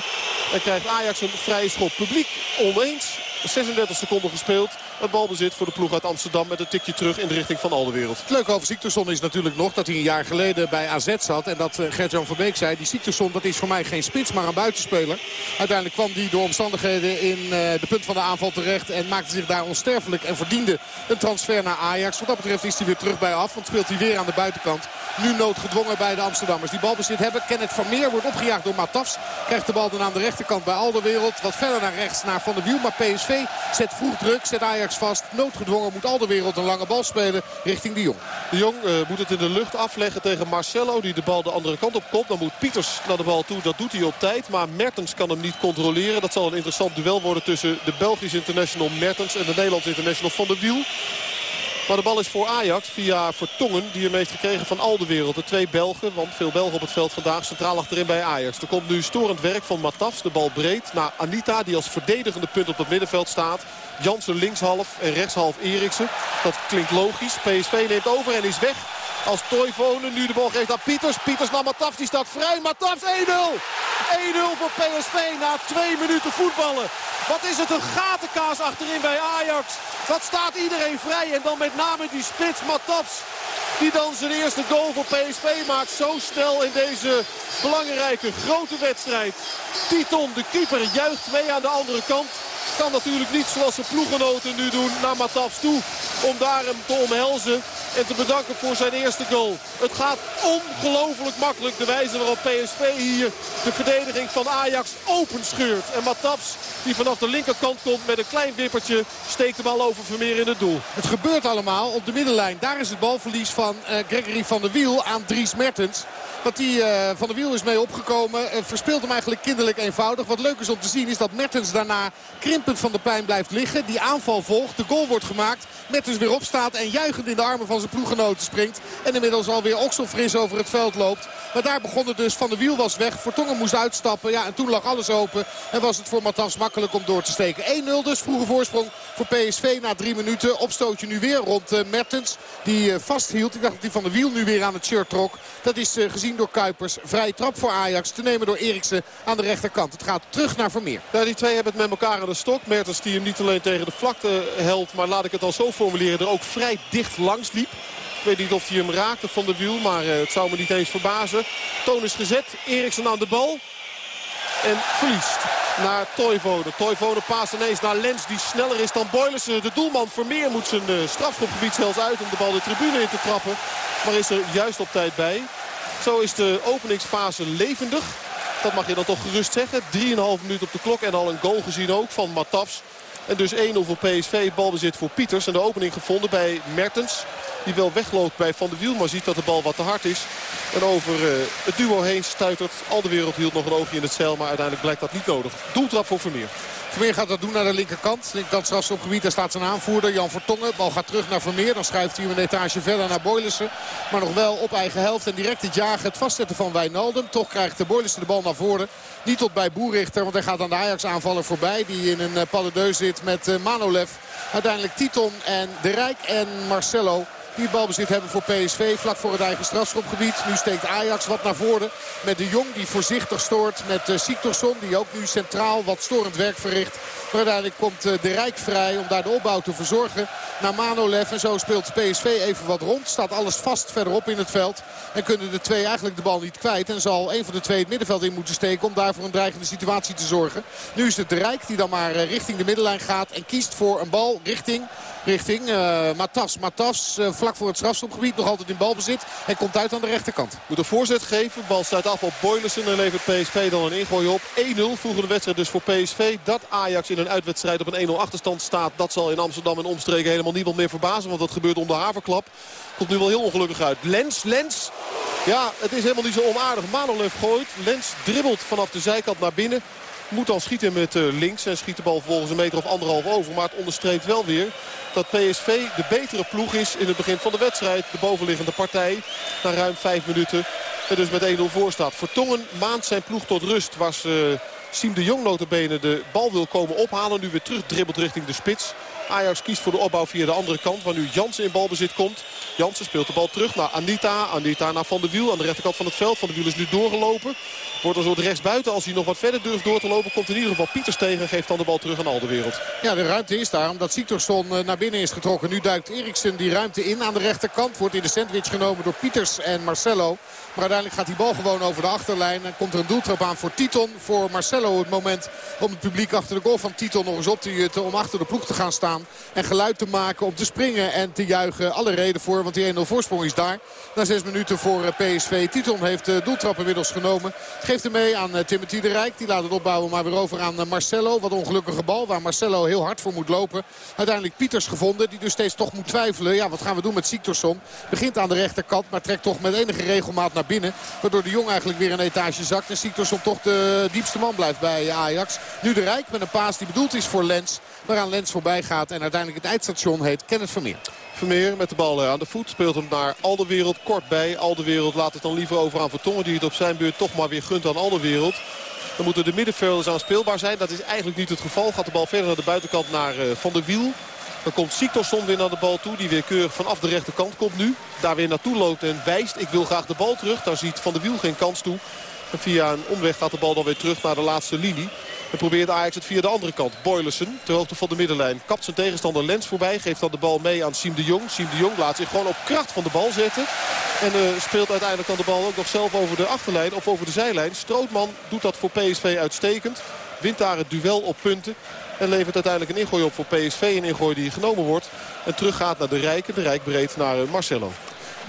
En krijgt Ajax een vrije schop. Publiek oneens. 36 seconden gespeeld. Het balbezit voor de ploeg uit Amsterdam met een tikje terug in de richting van Aldewereld. Het leuke over Ziekterson is natuurlijk nog dat hij een jaar geleden bij AZ zat. En dat eh, Gert-Jan van Beek zei, die Ziekterson dat is voor mij geen spits, maar een buitenspeler. Uiteindelijk kwam hij door omstandigheden in eh, de punt van de aanval terecht. En maakte zich daar onsterfelijk en verdiende een transfer naar Ajax. Wat dat betreft is hij weer terug bij af, want speelt hij weer aan de buitenkant. Nu noodgedwongen bij de Amsterdammers. Die balbezit hebben. Kenneth van Meer wordt opgejaagd door Matafs. Krijgt de bal dan aan de rechterkant bij Alderwereld. Wat verder naar rechts naar Van der Wiel. Maar PSV zet vroeg druk, zet Ajax vast. Noodgedwongen moet Alderwereld een lange bal spelen richting de Jong. De Jong eh, moet het in de lucht afleggen tegen Marcelo. Die de bal de andere kant op komt. Dan moet Pieters naar de bal toe. Dat doet hij op tijd. Maar Mertens kan hem niet controleren. Dat zal een interessant duel worden tussen de Belgische international Mertens en de Nederlandse international Van der Wiel. Maar de bal is voor Ajax via Vertongen. Die hem heeft gekregen van al de wereld. De twee Belgen, want veel Belgen op het veld vandaag. Centraal achterin bij Ajax. Er komt nu storend werk van Matafs. De bal breed naar Anita. Die als verdedigende punt op het middenveld staat. Jansen linkshalf en rechtshalf Eriksen. Dat klinkt logisch. PSV neemt over en is weg. Als Toivonen nu de bal geeft aan Pieters. Pieters naar Matafs. Die staat vrij. Matafs 1-0. 1-0 voor PSV na twee minuten voetballen. Wat is het een gatenkaas achterin bij Ajax. Wat staat iedereen vrij. En dan met name die spits Matafs. Die dan zijn eerste goal voor PSV maakt. Zo snel in deze belangrijke grote wedstrijd. Titon, de keeper, juicht mee aan de andere kant. Kan natuurlijk niet zoals zijn ploeggenoten nu doen naar Matafs toe. Om daar hem te omhelzen en te bedanken voor zijn eerste goal. Het gaat ongelooflijk makkelijk. De wijze waarop PSV hier de verdediging van Ajax openscheurt. En Matafs die vanaf de linkerkant komt met een klein wippertje steekt de bal over Vermeer in het doel. Het gebeurt allemaal op de middenlijn. Daar is het balverlies van eh, Gregory van der Wiel aan Dries Mertens. Want die eh, van der Wiel is mee opgekomen. Verspeelt hem eigenlijk kinderlijk eenvoudig. Wat leuk is om te zien is dat Mertens daarna krimpend van de pijn blijft liggen. Die aanval volgt. De goal wordt gemaakt. Mertens weer opstaat en juichend in de armen van zijn ploeggenoten springt. En inmiddels alweer okselfris over het veld loopt. Maar daar begon het dus. Van der Wiel was weg. Vertongen moest uitstappen. Ja, en toen lag alles open. En was het voor Matas makkelijk om door te steken. 1-0 dus. Vroege voorsprong voor PSV na drie minuten. Opstootje nu weer rond uh, Mertens. Die uh, vasthield. Ik dacht dat hij Van der Wiel nu weer aan het shirt trok. Dat is uh, gezien door Kuipers. Vrije trap voor Ajax. Te nemen door Eriksen aan de rechterkant. Het gaat terug naar Vermeer. Ja, die twee hebben het met elkaar aan de stok. Mertens die hem niet alleen tegen de vlakte helpt. Maar laat ik het al zo formuleren. Er ook vrij dicht langs liep. Ik weet niet of hij hem raakte van de wiel. Maar uh, het zou me niet eens verbazen. Toon is gezet. Eriksen aan de bal. En verliest naar Toivonen. Toivonen paast ineens naar Lens die sneller is dan Boylissen. De doelman Vermeer moet zijn uh, strafschopgebied zelfs uit om de bal de tribune in te trappen. Maar is er juist op tijd bij. Zo is de openingsfase levendig. Dat mag je dan toch gerust zeggen. 3,5 minuut op de klok en al een goal gezien ook van Matafs. En dus 1-0 voor PSV. Balbezit voor Pieters. En de opening gevonden bij Mertens. Die wel wegloopt bij Van der Wiel. Maar ziet dat de bal wat te hard is. En over uh, het duo heen stuitert. Al de wereld hield nog een oogje in het zeil. Maar uiteindelijk blijkt dat niet nodig. Doeltrap voor Vermeer. Vermeer gaat dat doen naar de linkerkant. Linkerkant strafschopgebied, daar staat zijn aanvoerder Jan Vertongen. Bal gaat terug naar Vermeer. Dan schuift hij een etage verder naar Boylissen. Maar nog wel op eigen helft. En direct het jagen, het vastzetten van Wijnaldum. Toch krijgt de Boylissen de bal naar voren. Niet tot bij Boerichter, want hij gaat aan de Ajax-aanvaller voorbij. Die in een uh, paddendeus zit met uh, Manolev. Uiteindelijk Titon en De Rijk en Marcelo die balbezit hebben voor PSV. Vlak voor het eigen strafschopgebied. Nu steekt Ajax wat naar voren. Met de Jong die voorzichtig stoort. Met uh, die ook nu centraal wat storend werk verricht. Maar uiteindelijk komt uh, de Rijk vrij om daar de opbouw te verzorgen. Naar Manolev. En zo speelt PSV even wat rond. Staat alles vast verderop in het veld. En kunnen de twee eigenlijk de bal niet kwijt. En zal een van de twee het middenveld in moeten steken. Om daar voor een dreigende situatie te zorgen. Nu is het de Rijk die dan maar uh, richting de middenlijn gaat. En kiest voor een bal richting... Richting uh, Matas. Matas uh, vlak voor het strafschopgebied nog altijd in balbezit. En komt uit aan de rechterkant. Moet een voorzet geven. Bal sluit af op Boylissen. En levert PSV dan een ingooi op. 1-0 volgende wedstrijd dus voor PSV. Dat Ajax in een uitwedstrijd op een 1-0 achterstand staat. Dat zal in Amsterdam en omstreken helemaal niemand meer verbazen. Want dat gebeurt om de haverklap. Komt nu wel heel ongelukkig uit. Lens, Lens. Ja, het is helemaal niet zo onaardig. Manolev gooit. Lens dribbelt vanaf de zijkant naar binnen. Moet dan schieten met eh, links en schiet de bal volgens een meter of anderhalf over. Maar het onderstreept wel weer dat PSV de betere ploeg is in het begin van de wedstrijd. De bovenliggende partij na ruim vijf minuten. En dus met 1-0 voor staat. Vertongen maand zijn ploeg tot rust. Was eh Siem de Jong notabene de bal wil komen ophalen. Nu weer terug dribbelt richting de spits. Ajax kiest voor de opbouw via de andere kant. Waar nu Jansen in balbezit komt. Jansen speelt de bal terug naar Anita. Anita naar Van der Wiel aan de rechterkant van het veld. Van der Wiel is nu doorgelopen. Wordt zo de rechtsbuiten. Als hij nog wat verder durft door te lopen. Komt in ieder geval Pieters tegen. En geeft dan de bal terug aan Alderwereld. Ja, de ruimte is daar omdat Siktorsson eh, naar binnen is getrokken. Nu duikt Eriksen die ruimte in aan de rechterkant. Wordt in de sandwich genomen door Pieters en Marcelo. Maar uiteindelijk gaat die bal gewoon over de achterlijn. En komt er een doeltrap aan voor Titon. Voor Marcelo het moment om het publiek achter de goal van Titon nog eens op te jutten. Om achter de ploeg te gaan staan. En geluid te maken om te springen en te juichen. Alle reden voor, want die 1-0 voorsprong is daar. Na zes minuten voor eh, PSV. Titon heeft de doeltrap inmiddels genomen. Geeft hem mee aan eh, Timothy de Rijk. Die laat het opbouwen maar weer over aan eh, Marcelo. Wat ongelukkige bal waar Marcelo heel hard voor moet lopen. Uiteindelijk Pieters gevonden die dus steeds toch moet twijfelen. Ja, wat gaan we doen met Siktorsson? Begint aan de rechterkant, maar trekt toch met enige regelmaat naar binnen. Waardoor de Jong eigenlijk weer een etage zakt. En Siktorsson toch de diepste man blijft bij Ajax. Nu de Rijk met een paas die bedoeld is voor Lens. Waaraan Lens voorbij gaat en uiteindelijk het eindstation heet Kenneth Vermeer. Vermeer met de bal eh, aan de voet. Speelt hem naar Alderwereld kort bij. Alderwereld laat het dan liever over aan Vertongen. Die het op zijn beurt toch maar weer gunt aan Alderwereld. Dan moeten de middenvelders aan speelbaar zijn. Dat is eigenlijk niet het geval. Gaat de bal verder naar de buitenkant naar eh, Van der Wiel. Dan komt Siktorsson weer naar de bal toe. Die weer keurig vanaf de rechterkant komt nu. Daar weer naartoe loopt en wijst. Ik wil graag de bal terug. Daar ziet Van der Wiel geen kans toe. En via een omweg gaat de bal dan weer terug naar de laatste linie. En probeert Ajax het via de andere kant. Boylussen, ter hoogte van de middenlijn. Kapt zijn tegenstander Lens voorbij. Geeft dan de bal mee aan Siem de Jong. Siem de Jong laat zich gewoon op kracht van de bal zetten. En eh, speelt uiteindelijk dan de bal ook nog zelf over de achterlijn of over de zijlijn. Strootman doet dat voor PSV uitstekend. Wint daar het duel op punten. En levert uiteindelijk een ingooi op voor PSV. Een ingooi die genomen wordt. En teruggaat naar de Rijken. De Rijk breed naar eh, Marcelo.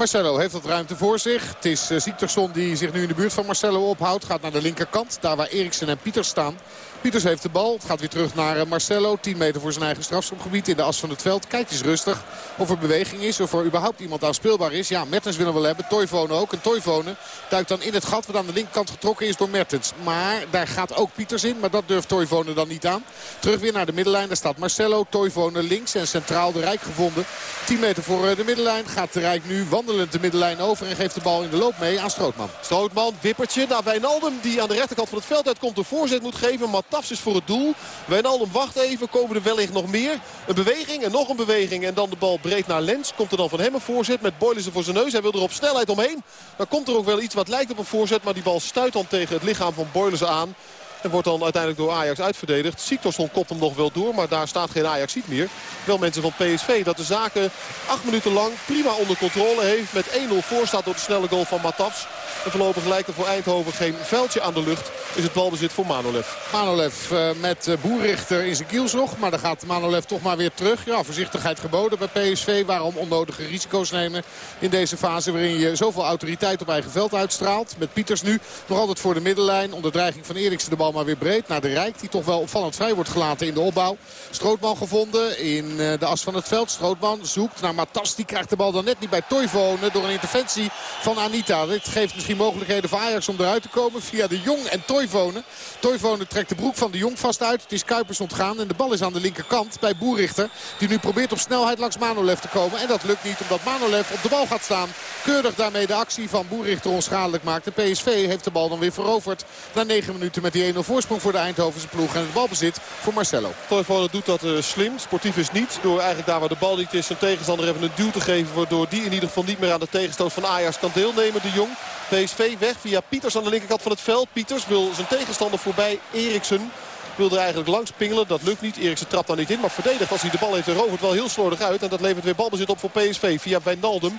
Marcelo heeft wat ruimte voor zich. Het is uh, Siktersson die zich nu in de buurt van Marcelo ophoudt. Gaat naar de linkerkant, daar waar Eriksen en Pieters staan. Pieters heeft de bal. Het gaat weer terug naar uh, Marcelo. 10 meter voor zijn eigen strafschopgebied in de as van het veld. Kijkt eens rustig of er beweging is. Of er überhaupt iemand aanspeelbaar is. Ja, Mertens willen we wel hebben. Toivonen ook. En Toivonen duikt dan in het gat wat aan de linkerkant getrokken is door Mertens. Maar daar gaat ook Pieters in. Maar dat durft Toivonen dan niet aan. Terug weer naar de middenlijn. Daar staat Marcelo. Toivonen links en centraal de Rijk gevonden. 10 meter voor uh, de middenlijn. Gaat de Rijk nu de middenlijn over. En geeft de bal in de loop mee aan Strootman. Strootman, wippertje naar Wijnaldum. Die aan de rechterkant van het veld uitkomt. De voorzet moet geven. Matafs is voor het doel. Wijnaldum wacht even. Komen er wellicht nog meer. Een beweging en nog een beweging. En dan de bal breed naar Lens. Komt er dan van hem een voorzet met Boylissen voor zijn neus. Hij wil er op snelheid omheen. Dan komt er ook wel iets wat lijkt op een voorzet. Maar die bal stuit dan tegen het lichaam van Boylissen aan. En wordt dan uiteindelijk door Ajax uitverdedigd. Siktorsson kopt hem nog wel door, maar daar staat geen ajax meer. Wel mensen van PSV dat de zaken acht minuten lang prima onder controle heeft. Met 1-0 voor staat door de snelle goal van Matafs. En voorlopig lijkt er voor Eindhoven geen vuiltje aan de lucht. Is het balbezit voor Manolev. Manolev uh, met uh, Boerrichter in zijn kielzog. Maar dan gaat Manolev toch maar weer terug. Ja, voorzichtigheid geboden bij PSV. Waarom onnodige risico's nemen in deze fase waarin je zoveel autoriteit op eigen veld uitstraalt. Met Pieters nu nog altijd voor de middenlijn. Onder dreiging van Eriksen de bal maar weer breed naar de Rijk. Die toch wel opvallend vrij wordt gelaten in de opbouw. Strootman gevonden in uh, de as van het veld. Strootman zoekt naar Matas. Die krijgt de bal dan net niet bij Toivonen door een interventie van Anita. Dit geeft misschien mogelijkheden voor Ajax om eruit te komen via de Jong en Toivonen. Toivonen trekt de broek van de Jong vast uit. Het is Kuipers ontgaan en de bal is aan de linkerkant bij Boerichter. Die nu probeert op snelheid langs Manolev te komen. En dat lukt niet omdat Manolev op de bal gaat staan. Keurig daarmee de actie van Boerichter onschadelijk maakt. De PSV heeft de bal dan weer veroverd. Na 9 minuten met die 1-0 voorsprong voor de Eindhovense ploeg. En het balbezit voor Marcelo. Toivonen doet dat uh, slim. Sportief is niet. Door eigenlijk daar waar de bal niet is zijn tegenstander even een duw te geven. Waardoor die in ieder geval niet meer aan de tegenstoot van Ajax kan deelnemen. De Jong. PSV weg via Pieters aan de linkerkant van het veld. Pieters wil zijn tegenstander voorbij. Eriksen wil er eigenlijk langs pingelen. Dat lukt niet. Eriksen trapt daar niet in. Maar verdedigt als hij de bal heeft veroverd wel heel slordig uit. En dat levert weer balbezit op voor PSV via Wijnaldum.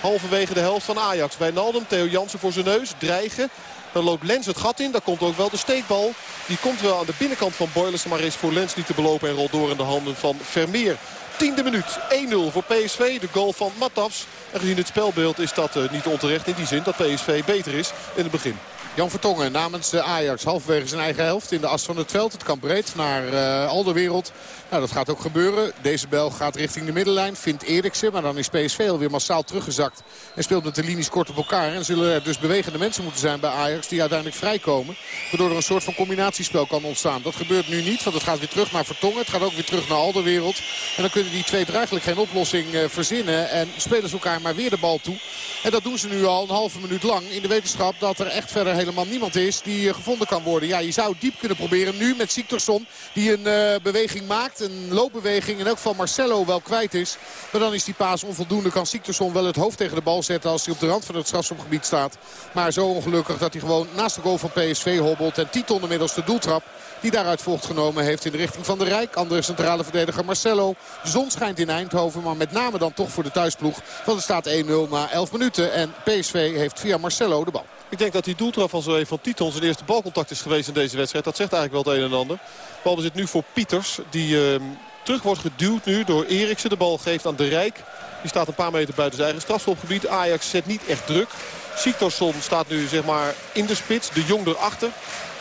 Halverwege de helft van Ajax. Wijnaldum, Theo Jansen voor zijn neus. Dreigen. Dan loopt Lens het gat in. Daar komt ook wel de steekbal. Die komt wel aan de binnenkant van Boylissen. Maar is voor Lens niet te belopen en rolt door in de handen van Vermeer. Tiende minuut. 1-0 voor PSV. De goal van Matafs. En gezien het spelbeeld is dat uh, niet onterecht in die zin dat PSV beter is in het begin. Jan Vertongen namens eh, Ajax. Halverwege zijn eigen helft in de as van het veld. Het kan breed naar uh, Alderwereld. Nou, dat gaat ook gebeuren. Deze bel gaat richting de middenlijn. Vindt Eriksen. Maar dan is PSV alweer massaal teruggezakt. En speelt met de linies kort op elkaar. En zullen er dus bewegende mensen moeten zijn bij Ajax. Die uiteindelijk vrijkomen. Waardoor er een soort van combinatiespel kan ontstaan. Dat gebeurt nu niet. Want het gaat weer terug naar Vertongen. Het gaat ook weer terug naar Alderwereld. En dan kunnen die twee er eigenlijk geen oplossing uh, verzinnen. En spelen ze elkaar maar weer de bal toe. En dat doen ze nu al een halve minuut lang. In de wetenschap dat er echt verder helemaal niemand is die uh, gevonden kan worden. Ja, je zou diep kunnen proberen nu met Siktorsson. Die een uh, beweging maakt. Een loopbeweging. In elk geval Marcelo wel kwijt is. Maar dan is die paas onvoldoende. Kan Siktorsson wel het hoofd tegen de bal zetten als hij op de rand van het strafschopgebied staat. Maar zo ongelukkig dat hij gewoon naast de goal van PSV hobbelt. En Titon inmiddels de doeltrap die daaruit volgt genomen heeft in de richting van de Rijk. Andere centrale verdediger Marcelo. De zon schijnt in Eindhoven, maar met name dan toch voor de thuisploeg. Want het staat 1-0 na 11 minuten. En PSV heeft via Marcelo de bal. Ik denk dat die doeltrap van zo van Titon zijn eerste balcontact is geweest in deze wedstrijd. Dat zegt eigenlijk wel het een en ander. De bal zit nu voor Pieters. Die uh, terug wordt geduwd nu door Eriksen. De bal geeft aan de Rijk. Die staat een paar meter buiten zijn eigen strafschopgebied. Ajax zet niet echt druk. Siktorsson staat nu zeg maar in de spits. De Jong erachter.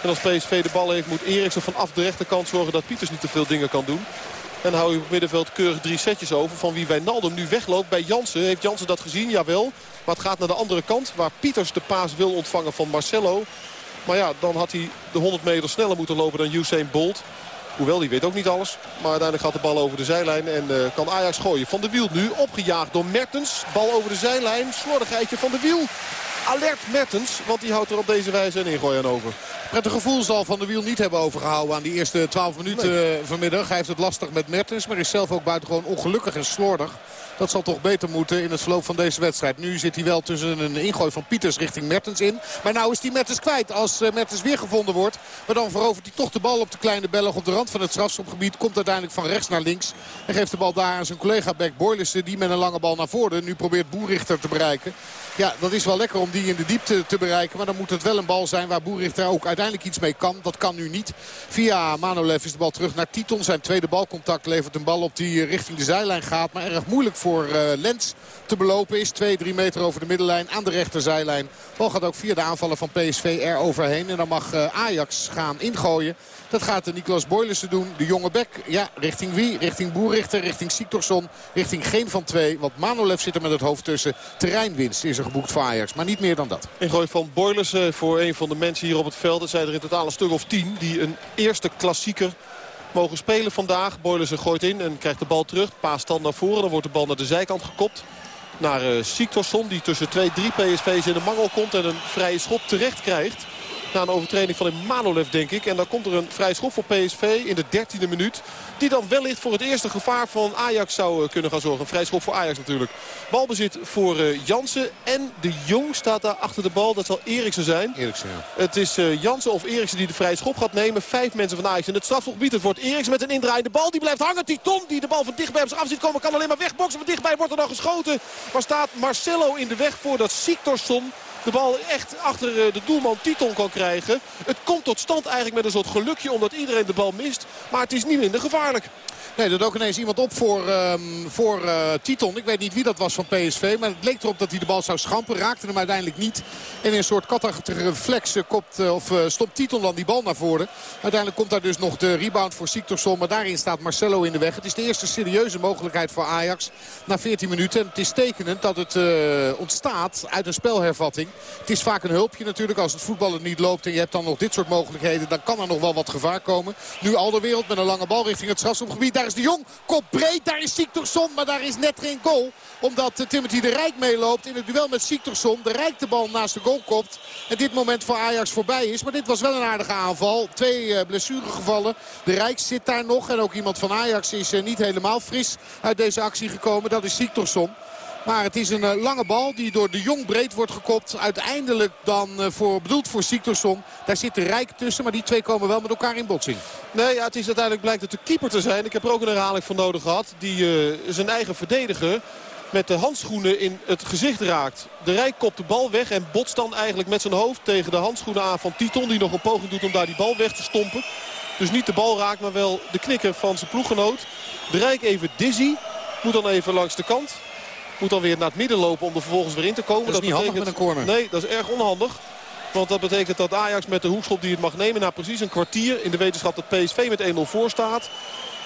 En als PSV de bal heeft moet Eriksen vanaf de rechterkant zorgen dat Pieters niet te veel dingen kan doen. En hou je op middenveld keurig drie setjes over. Van wie Wijnaldum nu wegloopt bij Jansen. Heeft Jansen dat gezien? Jawel. Maar het gaat naar de andere kant. Waar Pieters de paas wil ontvangen van Marcelo. Maar ja, dan had hij de 100 meter sneller moeten lopen dan Usain Bolt. Hoewel, die weet ook niet alles. Maar uiteindelijk gaat de bal over de zijlijn en uh, kan Ajax gooien. Van de Wiel nu opgejaagd door Mertens. Bal over de zijlijn. Slordigheidje van de Wiel. Alert Mertens, want die houdt er op deze wijze een ingooi aan over. Prettig gevoel zal Van der Wiel niet hebben overgehouden aan die eerste 12 minuten nee. vanmiddag. Hij heeft het lastig met Mertens, maar is zelf ook buitengewoon ongelukkig en slordig. Dat zal toch beter moeten in het verloop van deze wedstrijd. Nu zit hij wel tussen een ingooi van Pieters richting Mertens in. Maar nou is die Mertens kwijt als Mertens weer gevonden wordt. Maar dan verovert hij toch de bal op de kleine Belg op de rand van het strafschopgebied. Komt uiteindelijk van rechts naar links. En geeft de bal daar aan zijn collega Beck Boylissen. Die met een lange bal naar voren nu probeert Boerichter te bereiken. Ja, dat is wel lekker om die in de diepte te bereiken. Maar dan moet het wel een bal zijn waar Boerichter ook uiteindelijk iets mee kan. Dat kan nu niet. Via Manolev is de bal terug naar Titon. Zijn tweede balcontact levert een bal op die richting de zijlijn gaat. Maar erg moeilijk voor uh, Lens te belopen is. 2-3 meter over de middenlijn aan de rechterzijlijn. Bal gaat ook via de aanvallen van PSV er overheen. En dan mag uh, Ajax gaan ingooien. Dat gaat de Niklas Boylissen doen. De jonge bek. Ja, richting wie? Richting Boerichter, richting Siktorsson. Richting geen van twee. Want Manolev zit er met het hoofd tussen. Terreinwinst is er geboekt voor. Maar niet meer dan dat. Ingooi van Boylissen voor een van de mensen hier op het veld. Er zijn er in totaal een stuk of tien die een eerste klassieker mogen spelen vandaag. Boylissen gooit in en krijgt de bal terug. Paas dan naar voren. Dan wordt de bal naar de zijkant gekopt. Naar uh, die tussen 2-3 PSV's in de mangel komt en een vrije schop terecht krijgt. Na een overtreding van Manolev denk ik. En dan komt er een vrij schop voor PSV in de 13e minuut. Die dan wellicht voor het eerste gevaar van Ajax zou kunnen gaan zorgen. Een vrij schop voor Ajax natuurlijk. Balbezit voor uh, Jansen. En de Jong staat daar achter de bal. Dat zal Eriksen zijn. Eriksen, ja. Het is uh, Jansen of Eriksen die de vrije schop gaat nemen. Vijf mensen van Ajax in het strafgebied. Het wordt Eriksen met een indraaiende bal. Die blijft hangen. Titon die de bal van dichtbij op zich af ziet komen. Kan alleen maar wegboksen. Van dichtbij wordt er dan geschoten. Maar staat Marcelo in de weg voordat Siktorsson de bal echt achter de doelman Titon kan krijgen. Het komt tot stand eigenlijk met een soort gelukje omdat iedereen de bal mist. Maar het is niet minder gevaarlijk. Nee, er dook ineens iemand op voor, um, voor uh, Titon. Ik weet niet wie dat was van PSV. Maar het leek erop dat hij de bal zou schampen. Raakte hem uiteindelijk niet. En in een soort katachtige reflex kopt, uh, of, stopt Titon dan die bal naar voren. Uiteindelijk komt daar dus nog de rebound voor Siktorsson. Maar daarin staat Marcelo in de weg. Het is de eerste serieuze mogelijkheid voor Ajax na 14 minuten. En het is tekenend dat het ontstaat uit een spelhervatting. Het is vaak een hulpje natuurlijk. Als het voetballen niet loopt en je hebt dan nog dit soort mogelijkheden. Dan kan er nog wel wat gevaar komen. Nu al de wereld met een lange bal richting het strafschopgebied. Daar is de Jong. Kop breed. Daar is Siktorsson. Maar daar is net geen goal. Omdat uh, Timothy de Rijk meeloopt in het duel met Siktorsson. De Rijk de bal naast de goal kopt. En dit moment voor Ajax voorbij is. Maar dit was wel een aardige aanval. Twee uh, blessuregevallen. De Rijk zit daar nog. En ook iemand van Ajax is uh, niet helemaal fris uit deze actie gekomen. Dat is Siktorsson. Maar het is een uh, lange bal die door de Jong breed wordt gekopt. Uiteindelijk dan uh, voor, bedoeld voor Siktorsson. Daar zit de Rijk tussen, maar die twee komen wel met elkaar in botsing. Nee, ja, het is uiteindelijk blijkt het de keeper te zijn. Ik heb er ook een herhaling van nodig gehad. Die uh, zijn eigen verdediger met de handschoenen in het gezicht raakt. De Rijk kopt de bal weg en botst dan eigenlijk met zijn hoofd tegen de handschoenen aan van Titon. Die nog een poging doet om daar die bal weg te stompen. Dus niet de bal raakt, maar wel de knikker van zijn ploeggenoot. De Rijk even dizzy. Moet dan even langs de kant. Moet dan weer naar het midden lopen om er vervolgens weer in te komen. Dat is niet betekent... handig met een corner. Nee, dat is erg onhandig. Want dat betekent dat Ajax met de hoekschop die het mag nemen... na precies een kwartier in de wetenschap dat PSV met 1-0 voor staat...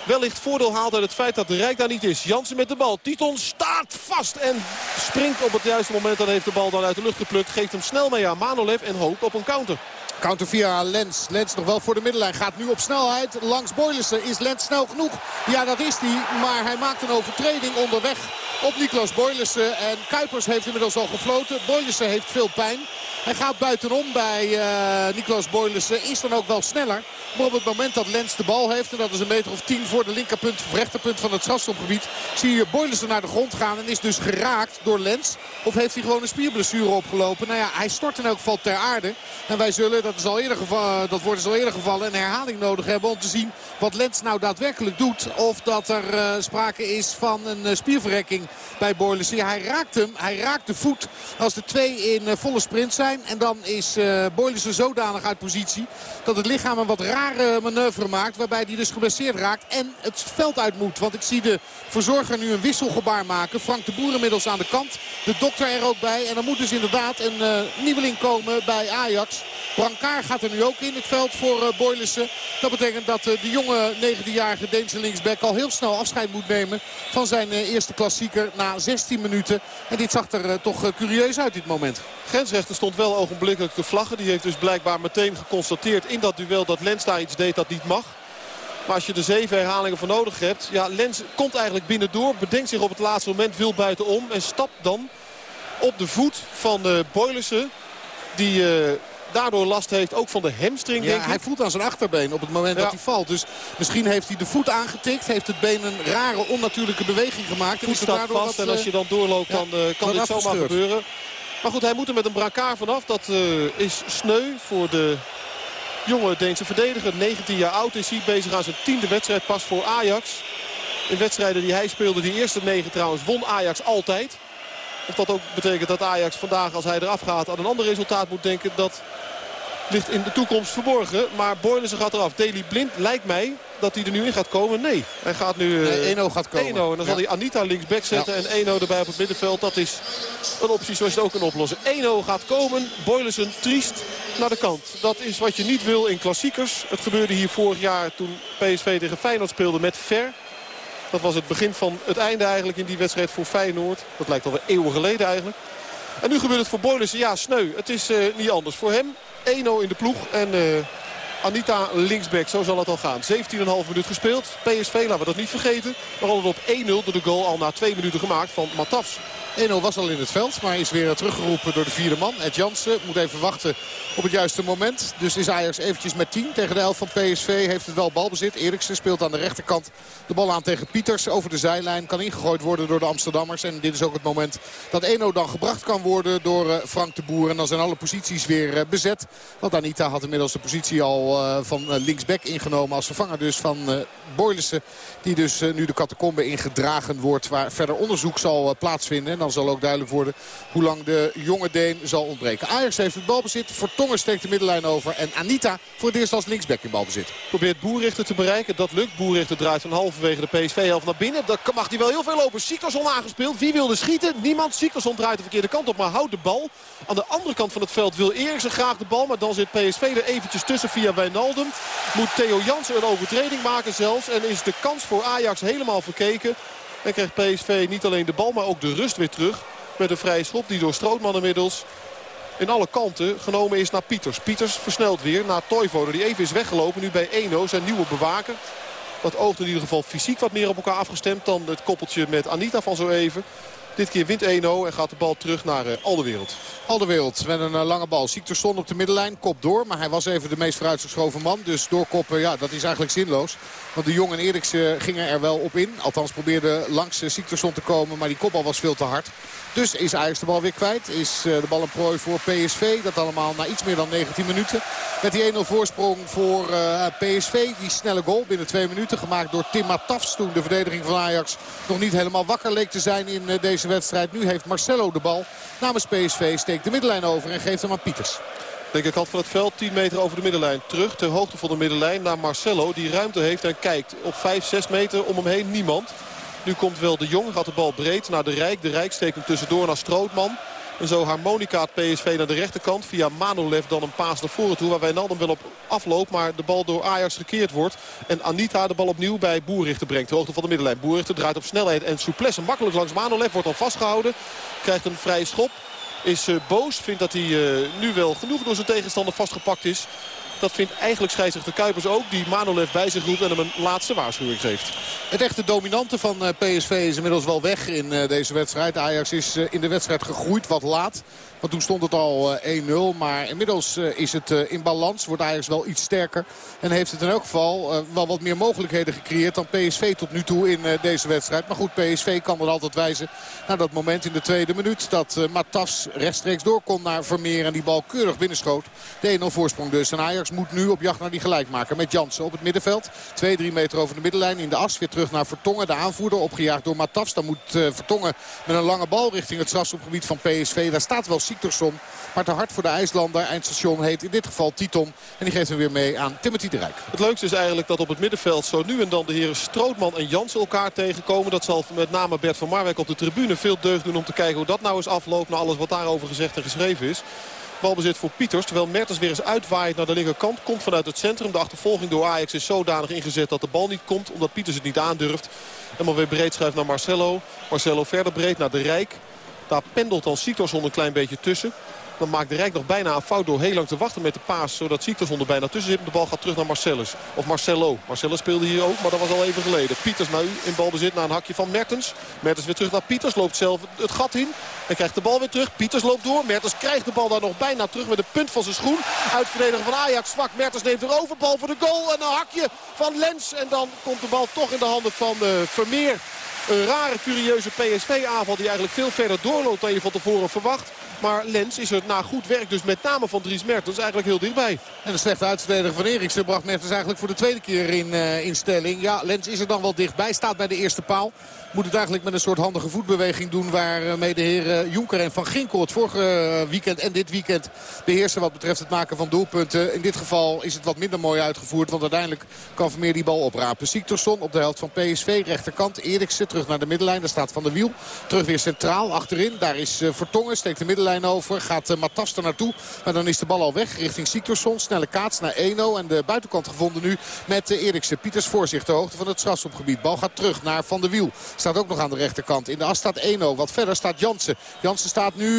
wellicht voordeel haalt uit het feit dat de Rijk daar niet is. Jansen met de bal. Titon staat vast en springt op het juiste moment. Dan heeft de bal dan uit de lucht geplukt. Geeft hem snel mee aan Manolev en hoopt op een counter. Counter via Lens. Lens nog wel voor de middenlijn. Gaat nu op snelheid langs Boylissen. Is Lens snel genoeg? Ja, dat is hij. Maar hij maakt een overtreding onderweg op Niklas Boylissen. En Kuipers heeft inmiddels al gefloten. Boylissen heeft veel pijn. Hij gaat buitenom bij uh, Niklas Boylissen. Is dan ook wel sneller. Maar op het moment dat Lens de bal heeft... en dat is een meter of tien voor de linkerpunt of rechterpunt van het strafstopgebied... zie je Boylissen naar de grond gaan en is dus geraakt door Lens. Of heeft hij gewoon een spierblessure opgelopen? Nou ja, hij stort in elk geval ter aarde. En wij zullen, dat, is al eerder gevallen, dat wordt dus al eerder gevallen, een herhaling nodig hebben... om te zien wat Lens nou daadwerkelijk doet. Of dat er uh, sprake is van een uh, spierverrekking bij. Ja, hij raakt hem. Hij raakt de voet als de twee in uh, volle sprint zijn. En dan is uh, zodanig uit positie dat het lichaam een wat rare manoeuvre maakt. Waarbij hij dus geblesseerd raakt en het veld uit moet. Want ik zie de verzorger nu een wisselgebaar maken. Frank de Boer inmiddels aan de kant. De dokter er ook bij. En dan moet dus inderdaad een nieuweling komen bij Ajax. Brancard gaat er nu ook in het veld voor uh. Dat betekent dat uh, de jonge 19-jarige Deense linksback al heel snel afscheid moet nemen van zijn uh, eerste klassieker na 16 minuten. En dit zag er toch curieus uit dit moment. Grensrechter stond wel ogenblikkelijk te vlaggen. Die heeft dus blijkbaar meteen geconstateerd in dat duel dat Lens daar iets deed dat niet mag. Maar als je er zeven herhalingen voor nodig hebt. Ja, Lens komt eigenlijk binnendoor. Bedenkt zich op het laatste moment, wil buitenom. En stapt dan op de voet van uh, Boylissen. Die daardoor last heeft ook van de hamstring, ja, denk ik. hij voelt aan zijn achterbeen op het moment ja. dat hij valt. Dus misschien heeft hij de voet aangetikt. Heeft het been een rare, onnatuurlijke beweging gemaakt. En het daardoor vast. Wat, en als je dan doorloopt, ja, dan uh, kan dit zomaar gebeuren. Maar goed, hij moet er met een brancard vanaf. Dat uh, is sneu voor de jonge Deense verdediger. 19 jaar oud is hij. Bezig aan zijn tiende wedstrijd pas voor Ajax. In wedstrijden die hij speelde, die eerste negen trouwens, won Ajax altijd. Of dat ook betekent dat Ajax vandaag, als hij eraf gaat, aan een ander resultaat moet denken. Dat ligt in de toekomst verborgen. Maar Boylissen gaat eraf. Daily Blind lijkt mij dat hij er nu in gaat komen. Nee, hij gaat nu... Nee, Eno gaat komen. Eno. En dan ja. zal hij Anita linksback zetten ja. en Eno erbij op het middenveld. Dat is een optie zoals je het ook kan oplossen. Eno gaat komen. Boylissen triest naar de kant. Dat is wat je niet wil in klassiekers. Het gebeurde hier vorig jaar toen PSV tegen Feyenoord speelde met Ver. Dat was het begin van het einde eigenlijk in die wedstrijd voor Feyenoord. Dat lijkt alweer eeuwen geleden eigenlijk. En nu gebeurt het voor Boylissen. Ja, sneu. Het is uh, niet anders. Voor hem 1-0 in de ploeg. En uh, Anita linksback, zo zal het al gaan. 17,5 minuut gespeeld. PSV, laten we dat niet vergeten. Maar al op 1-0 door de goal al na twee minuten gemaakt van Matafs. 1-0 was al in het veld, maar is weer teruggeroepen door de vierde man. Ed Jansen moet even wachten op het juiste moment. Dus is Ajax eventjes met 10 tegen de helft van PSV. Heeft het wel balbezit. Eriksen speelt aan de rechterkant de bal aan tegen Pieters. Over de zijlijn kan ingegooid worden door de Amsterdammers. En dit is ook het moment dat 1-0 dan gebracht kan worden door uh, Frank de Boer. En dan zijn alle posities weer uh, bezet. Want Anita had inmiddels de positie al uh, van linksback ingenomen. Als vervanger dus van Boylissen. Die dus nu de catacombe ingedragen wordt. Waar verder onderzoek zal plaatsvinden. En dan zal ook duidelijk worden hoe lang de jonge Deen zal ontbreken. Ajax heeft het balbezit. Vertongen steekt de middenlijn over. En Anita voor het eerst als linksback in balbezit. Probeert Boerrichter te bereiken. Dat lukt. Boerrichter draait van halverwege de PSV-helft naar binnen. Dat mag hij wel heel veel lopen. Siktersson aangespeeld. Wie wilde schieten? Niemand. Siktersson draait de verkeerde kant op. Maar houdt de bal. Aan de andere kant van het veld wil Eriksen graag de bal. Maar dan zit PSV er eventjes tussen via Wijnaldum. Moet Theo Jansen een overtreding maken zelfs. En is de kans voor Ajax helemaal verkeken. En krijgt PSV niet alleen de bal, maar ook de rust weer terug. Met een vrije schop die door Strootman inmiddels in alle kanten genomen is naar Pieters. Pieters versnelt weer naar Toivonen die even is weggelopen. Nu bij Eno, zijn nieuwe bewaker. Dat oogt in ieder geval fysiek wat meer op elkaar afgestemd dan het koppeltje met Anita van zo even. Dit keer wint 1-0 en gaat de bal terug naar uh, Alderwereld. Alderwereld met een uh, lange bal. Siktersson op de middenlijn, kop door. Maar hij was even de meest vooruitgeschoven man. Dus doorkoppen, ja, dat is eigenlijk zinloos. Want de Jong en Eriksen gingen er wel op in. Althans probeerden langs uh, Siktersson te komen. Maar die kopbal was veel te hard. Dus is Ajax de bal weer kwijt. Is de bal een prooi voor PSV. Dat allemaal na iets meer dan 19 minuten. Met die 1-0 voorsprong voor PSV. Die snelle goal binnen twee minuten. Gemaakt door Tim Matafs. Toen de verdediging van Ajax nog niet helemaal wakker leek te zijn in deze wedstrijd. Nu heeft Marcelo de bal namens PSV. Steekt de middenlijn over en geeft hem aan Pieters. Linkerkant van het veld, 10 meter over de middenlijn. Terug ter hoogte van de middenlijn naar Marcelo. Die ruimte heeft en kijkt. Op 5, 6 meter om hem heen niemand. Nu komt wel de Jong, gaat de bal breed naar de Rijk. De Rijk steekt hem tussendoor naar Strootman. En zo harmonicaat PSV naar de rechterkant. Via Manolev dan een paas naar voren toe. Waar Wijnaldum wel op afloopt. Maar de bal door Ajax gekeerd wordt. En Anita de bal opnieuw bij Boerrichter brengt. De hoogte van de middenlijn. Boerrichter draait op snelheid en souplesse. Makkelijk langs Manolev. Wordt dan vastgehouden. Krijgt een vrije schop. Is eh, boos. Vindt dat hij eh, nu wel genoeg door zijn tegenstander vastgepakt is. Dat vindt eigenlijk scheidsrechter Kuipers ook. Die Manolev bij zich roept en hem een laatste waarschuwing geeft. Het echte dominante van eh, PSV is inmiddels wel weg in eh, deze wedstrijd. Ajax is eh, in de wedstrijd gegroeid, wat laat. Want toen stond het al eh, 1-0. Maar inmiddels eh, is het eh, in balans. Wordt Ajax wel iets sterker. En heeft het in elk geval eh, wel wat meer mogelijkheden gecreëerd dan PSV tot nu toe in eh, deze wedstrijd. Maar goed, PSV kan er altijd wijzen naar dat moment in de tweede minuut. Dat eh, Matas rechtstreeks door kon naar Vermeer. En die bal keurig binnenschoot. De 1-0 voorsprong dus. En Ajax moet nu op jacht naar die gelijkmaker. Met Jansen op het middenveld. 2, 3 meter over de middenlijn. In de as weer terug naar Vertongen. De aanvoerder opgejaagd door Matas. Dan moet eh, Vertongen met een lange bal richting het strafschopgebied van PSV. Daar staat wel Maar te hard voor de IJslander. Eindstation heet in dit geval Titon. En die geeft hem weer mee aan Timothy de Rijk. Het leukste is eigenlijk dat op het middenveld zo nu en dan de heren Strootman en Jansen elkaar tegenkomen. Dat zal met name Bert van Marwijk op de tribune veel deugd doen om te kijken hoe dat nou eens afloopt. Na alles wat daarover gezegd en geschreven is. Balbezit voor Pieters. Terwijl Mertens weer eens uitwaait naar de linkerkant. Komt vanuit het centrum. De achtervolging door Ajax is zodanig ingezet dat de bal niet komt. Omdat Pieters het niet aandurft. En maar weer breed schuift naar Marcelo. Marcelo verder breed naar de Rijk. Daar pendelt dan Siktorsson een klein beetje tussen. Dan maakt de Rijk nog bijna een fout door heel lang te wachten met de paas. Zodat Siktorsson er bijna tussen zit. De bal gaat terug naar Marcellus. Of Marcelo. Marcellus speelde hier ook, maar dat was al even geleden. Pieters nu in balbezit na een hakje van Mertens. Mertens weer terug naar Pieters. Loopt zelf het gat in. En krijgt de bal weer terug. Pieters loopt door. Mertens krijgt de bal daar nog bijna terug met de punt van zijn schoen. Uitverdediger van Ajax zwak. Mertens neemt over. Bal voor de goal. En een hakje van Lens. En dan komt de bal toch in de handen van uh, Vermeer. Een rare, curieuze PSV-aanval die eigenlijk veel verder doorloopt dan je van tevoren verwacht. Maar Lens is er na goed werk, dus met name van Dries Mertens, eigenlijk heel dichtbij. En de slechte uitverdediger van Eriksen bracht Mertens eigenlijk voor de tweede keer in, uh, in stelling. Ja, Lens is er dan wel dichtbij, staat bij de eerste paal. Moet het eigenlijk met een soort handige voetbeweging doen... waarmee de heren Jonker en Van Ginkel het vorige weekend en dit weekend beheersen... wat betreft het maken van doelpunten. In dit geval is het wat minder mooi uitgevoerd... want uiteindelijk kan Vermeer die bal oprapen. Siktorsson op de helft van PSV, rechterkant. Eriksen terug naar de middenlijn, daar staat Van der Wiel. Terug weer centraal, achterin. Daar is Vertongen, steekt de middenlijn over. Gaat Matas er naartoe, maar dan is de bal al weg richting Siktorsson. Snelle kaats naar Eno en de buitenkant gevonden nu met Eriksen. Pieters voor zich, de hoogte van het strafschopgebied. Bal gaat terug naar Van der Wiel. Staat ook nog aan de rechterkant. In de as staat Eno. Wat verder staat Jansen. Jansen staat nu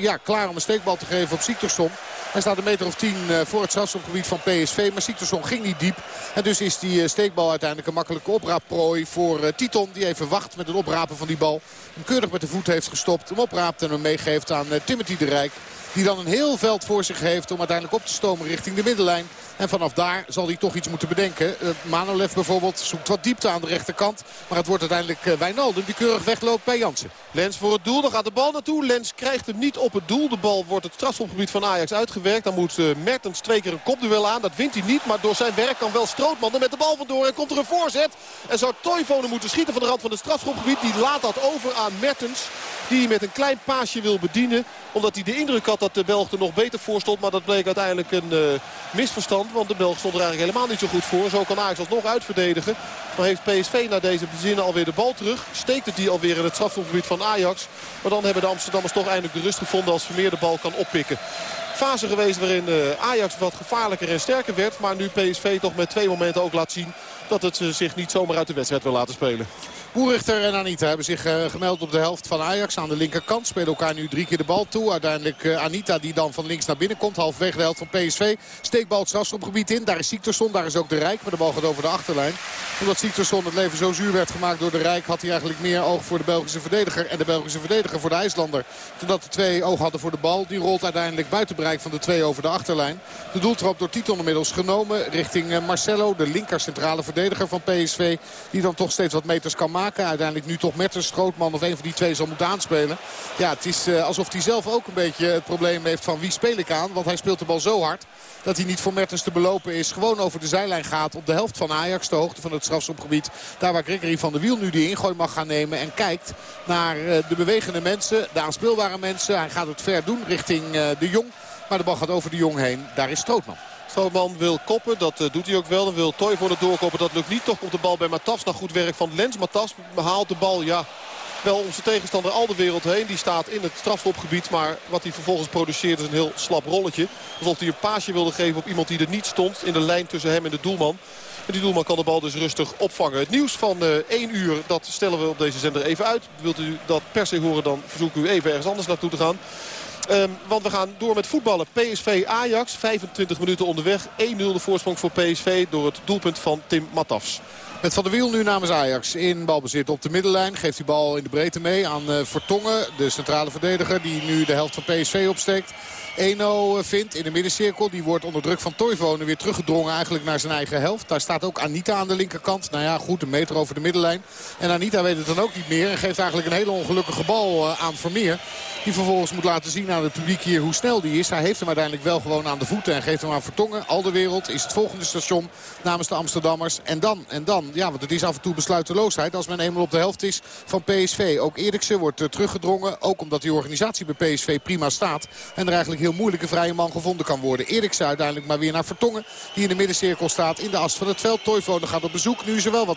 ja, klaar om een steekbal te geven op Siktorsson. Hij staat een meter of tien voor het strafschopgebied van PSV. Maar Siktorsson ging niet diep. En dus is die steekbal uiteindelijk een makkelijke opraapprooi voor Titon. Die even wacht met het oprapen van die bal. Hem keurig met de voet heeft gestopt. Hem opraapt en hem meegeeft aan Timothy de Rijk. Die dan een heel veld voor zich heeft om uiteindelijk op te stomen richting de middenlijn. En vanaf daar zal hij toch iets moeten bedenken. Manolev bijvoorbeeld zoekt wat diepte aan de rechterkant. Maar het wordt uiteindelijk Wijnaldum die keurig wegloopt bij Jansen. Lens voor het doel, dan gaat de bal naartoe. Lens krijgt hem niet op het doel. De bal wordt het strafschopgebied van Ajax uitgewerkt. Dan moet Mertens twee keer een kopduel aan. Dat wint hij niet, maar door zijn werk kan wel Strootman er met de bal vandoor. En komt er een voorzet. En zou Toivonen moeten schieten van de rand van het strafschopgebied. Die laat dat over aan Mertens. Die met een klein paasje wil bedienen. Omdat hij de indruk had dat de Belg er nog beter voor stond. Maar dat bleek uiteindelijk een misverstand. Want de Belg stond er eigenlijk helemaal niet zo goed voor. Zo kan Ajax alsnog uitverdedigen. Maar heeft PSV na deze bezinnen alweer de bal terug. Steekt het die alweer in het strafgebied van Ajax. Maar dan hebben de Amsterdammers toch eindelijk de rust gevonden als Vermeer de bal kan oppikken. Fase geweest waarin uh, Ajax wat gevaarlijker en sterker werd. Maar nu PSV toch met twee momenten ook laat zien dat het uh, zich niet zomaar uit de wedstrijd wil laten spelen. Boerichter en Anita hebben zich uh, gemeld op de helft van Ajax aan de linkerkant. Spelen elkaar nu drie keer de bal toe. Uiteindelijk uh, Anita die dan van links naar binnen komt. Halfweg de helft van PSV. Steekbal het strafschopgebied in. Daar is Siktersson. Daar is ook de Rijk. Maar de bal gaat over de achterlijn. Omdat Siktersson het leven zo zuur werd gemaakt door de Rijk... had hij eigenlijk meer oog voor de Belgische verdediger. En de Belgische verdediger voor de IJslander. Totdat de twee oog hadden voor de bal. Die rolt uiteindelijk buiten bereik van de twee over de achterlijn. De doeltrap door Titon inmiddels genomen. Richting uh, Marcelo, de linker centrale verdediger van PSV. Die dan toch steeds wat meters kan maken. Uiteindelijk nu toch Mertens, Strootman of een van die twee zal moeten aanspelen. Ja, het is uh, alsof hij zelf ook een beetje het probleem heeft van wie speel ik aan. Want hij speelt de bal zo hard dat hij niet voor Mertens te belopen is. Gewoon over de zijlijn gaat op de helft van Ajax. De hoogte van het strafschopgebied. Daar waar Gregory van der Wiel nu die ingooi mag gaan nemen. En kijkt naar uh, de bewegende mensen. De aanspeelbare mensen. Hij gaat het ver doen richting uh, de Jong. Maar de bal gaat over de Jong heen. Daar is Strootman. Strootman wil koppen, dat uh, doet hij ook wel. Dan wil Toy voor het doorkoppen, dat lukt niet. Toch komt de bal bij Matas. Naar goed werk van Lens. Matas haalt de bal, ja, wel om zijn tegenstander al de wereld heen. Die staat in het strafschopgebied. Maar wat hij vervolgens produceert is een heel slap rolletje. Alsof hij een paasje wilde geven op iemand die er niet stond. In de lijn tussen hem en de doelman. En die doelman kan de bal dus rustig opvangen. Het nieuws van eh 1 uur, dat stellen we op deze zender even uit. Wilt u dat per se horen, dan verzoek u even ergens anders naartoe te gaan. Ehm, want we gaan door met voetballen. PSV Ajax, 25 minuten onderweg. 1-0 de voorsprong voor PSV door het doelpunt van Tim Matafs. Met Van der Wiel nu namens Ajax in balbezit op de middenlijn. Geeft die bal in de breedte mee aan eh, Vertongen. De centrale verdediger die nu de helft van PSV opsteekt. 1-0 vindt in de middencirkel. Die wordt onder druk van Toivonen weer teruggedrongen eigenlijk naar zijn eigen helft. Daar staat ook Anita aan de linkerkant. Nou ja, goed, een meter over de middenlijn. En Anita weet het dan ook niet meer. En geeft eigenlijk een hele ongelukkige bal eh, aan Vermeer. Die vervolgens moet laten zien aan het publiek hier hoe snel die is. Hij heeft hem uiteindelijk wel gewoon aan de voeten en geeft hem aan Vertongen. Al de wereld is het volgende station namens de Amsterdammers. En dan, en dan, ja, want het is af en toe besluiteloosheid als men eenmaal op de helft is van PSV. Ook Eriksen wordt eh, teruggedrongen. Ook omdat die organisatie bij PSV prima staat. En er eigenlijk heel moeilijke vrije man gevonden kan worden. Eriksen uiteindelijk maar weer naar Vertongen. Die in de middencirkel staat in de as van het veld. Toivonen gaat op bezoek. Nu is er wel wat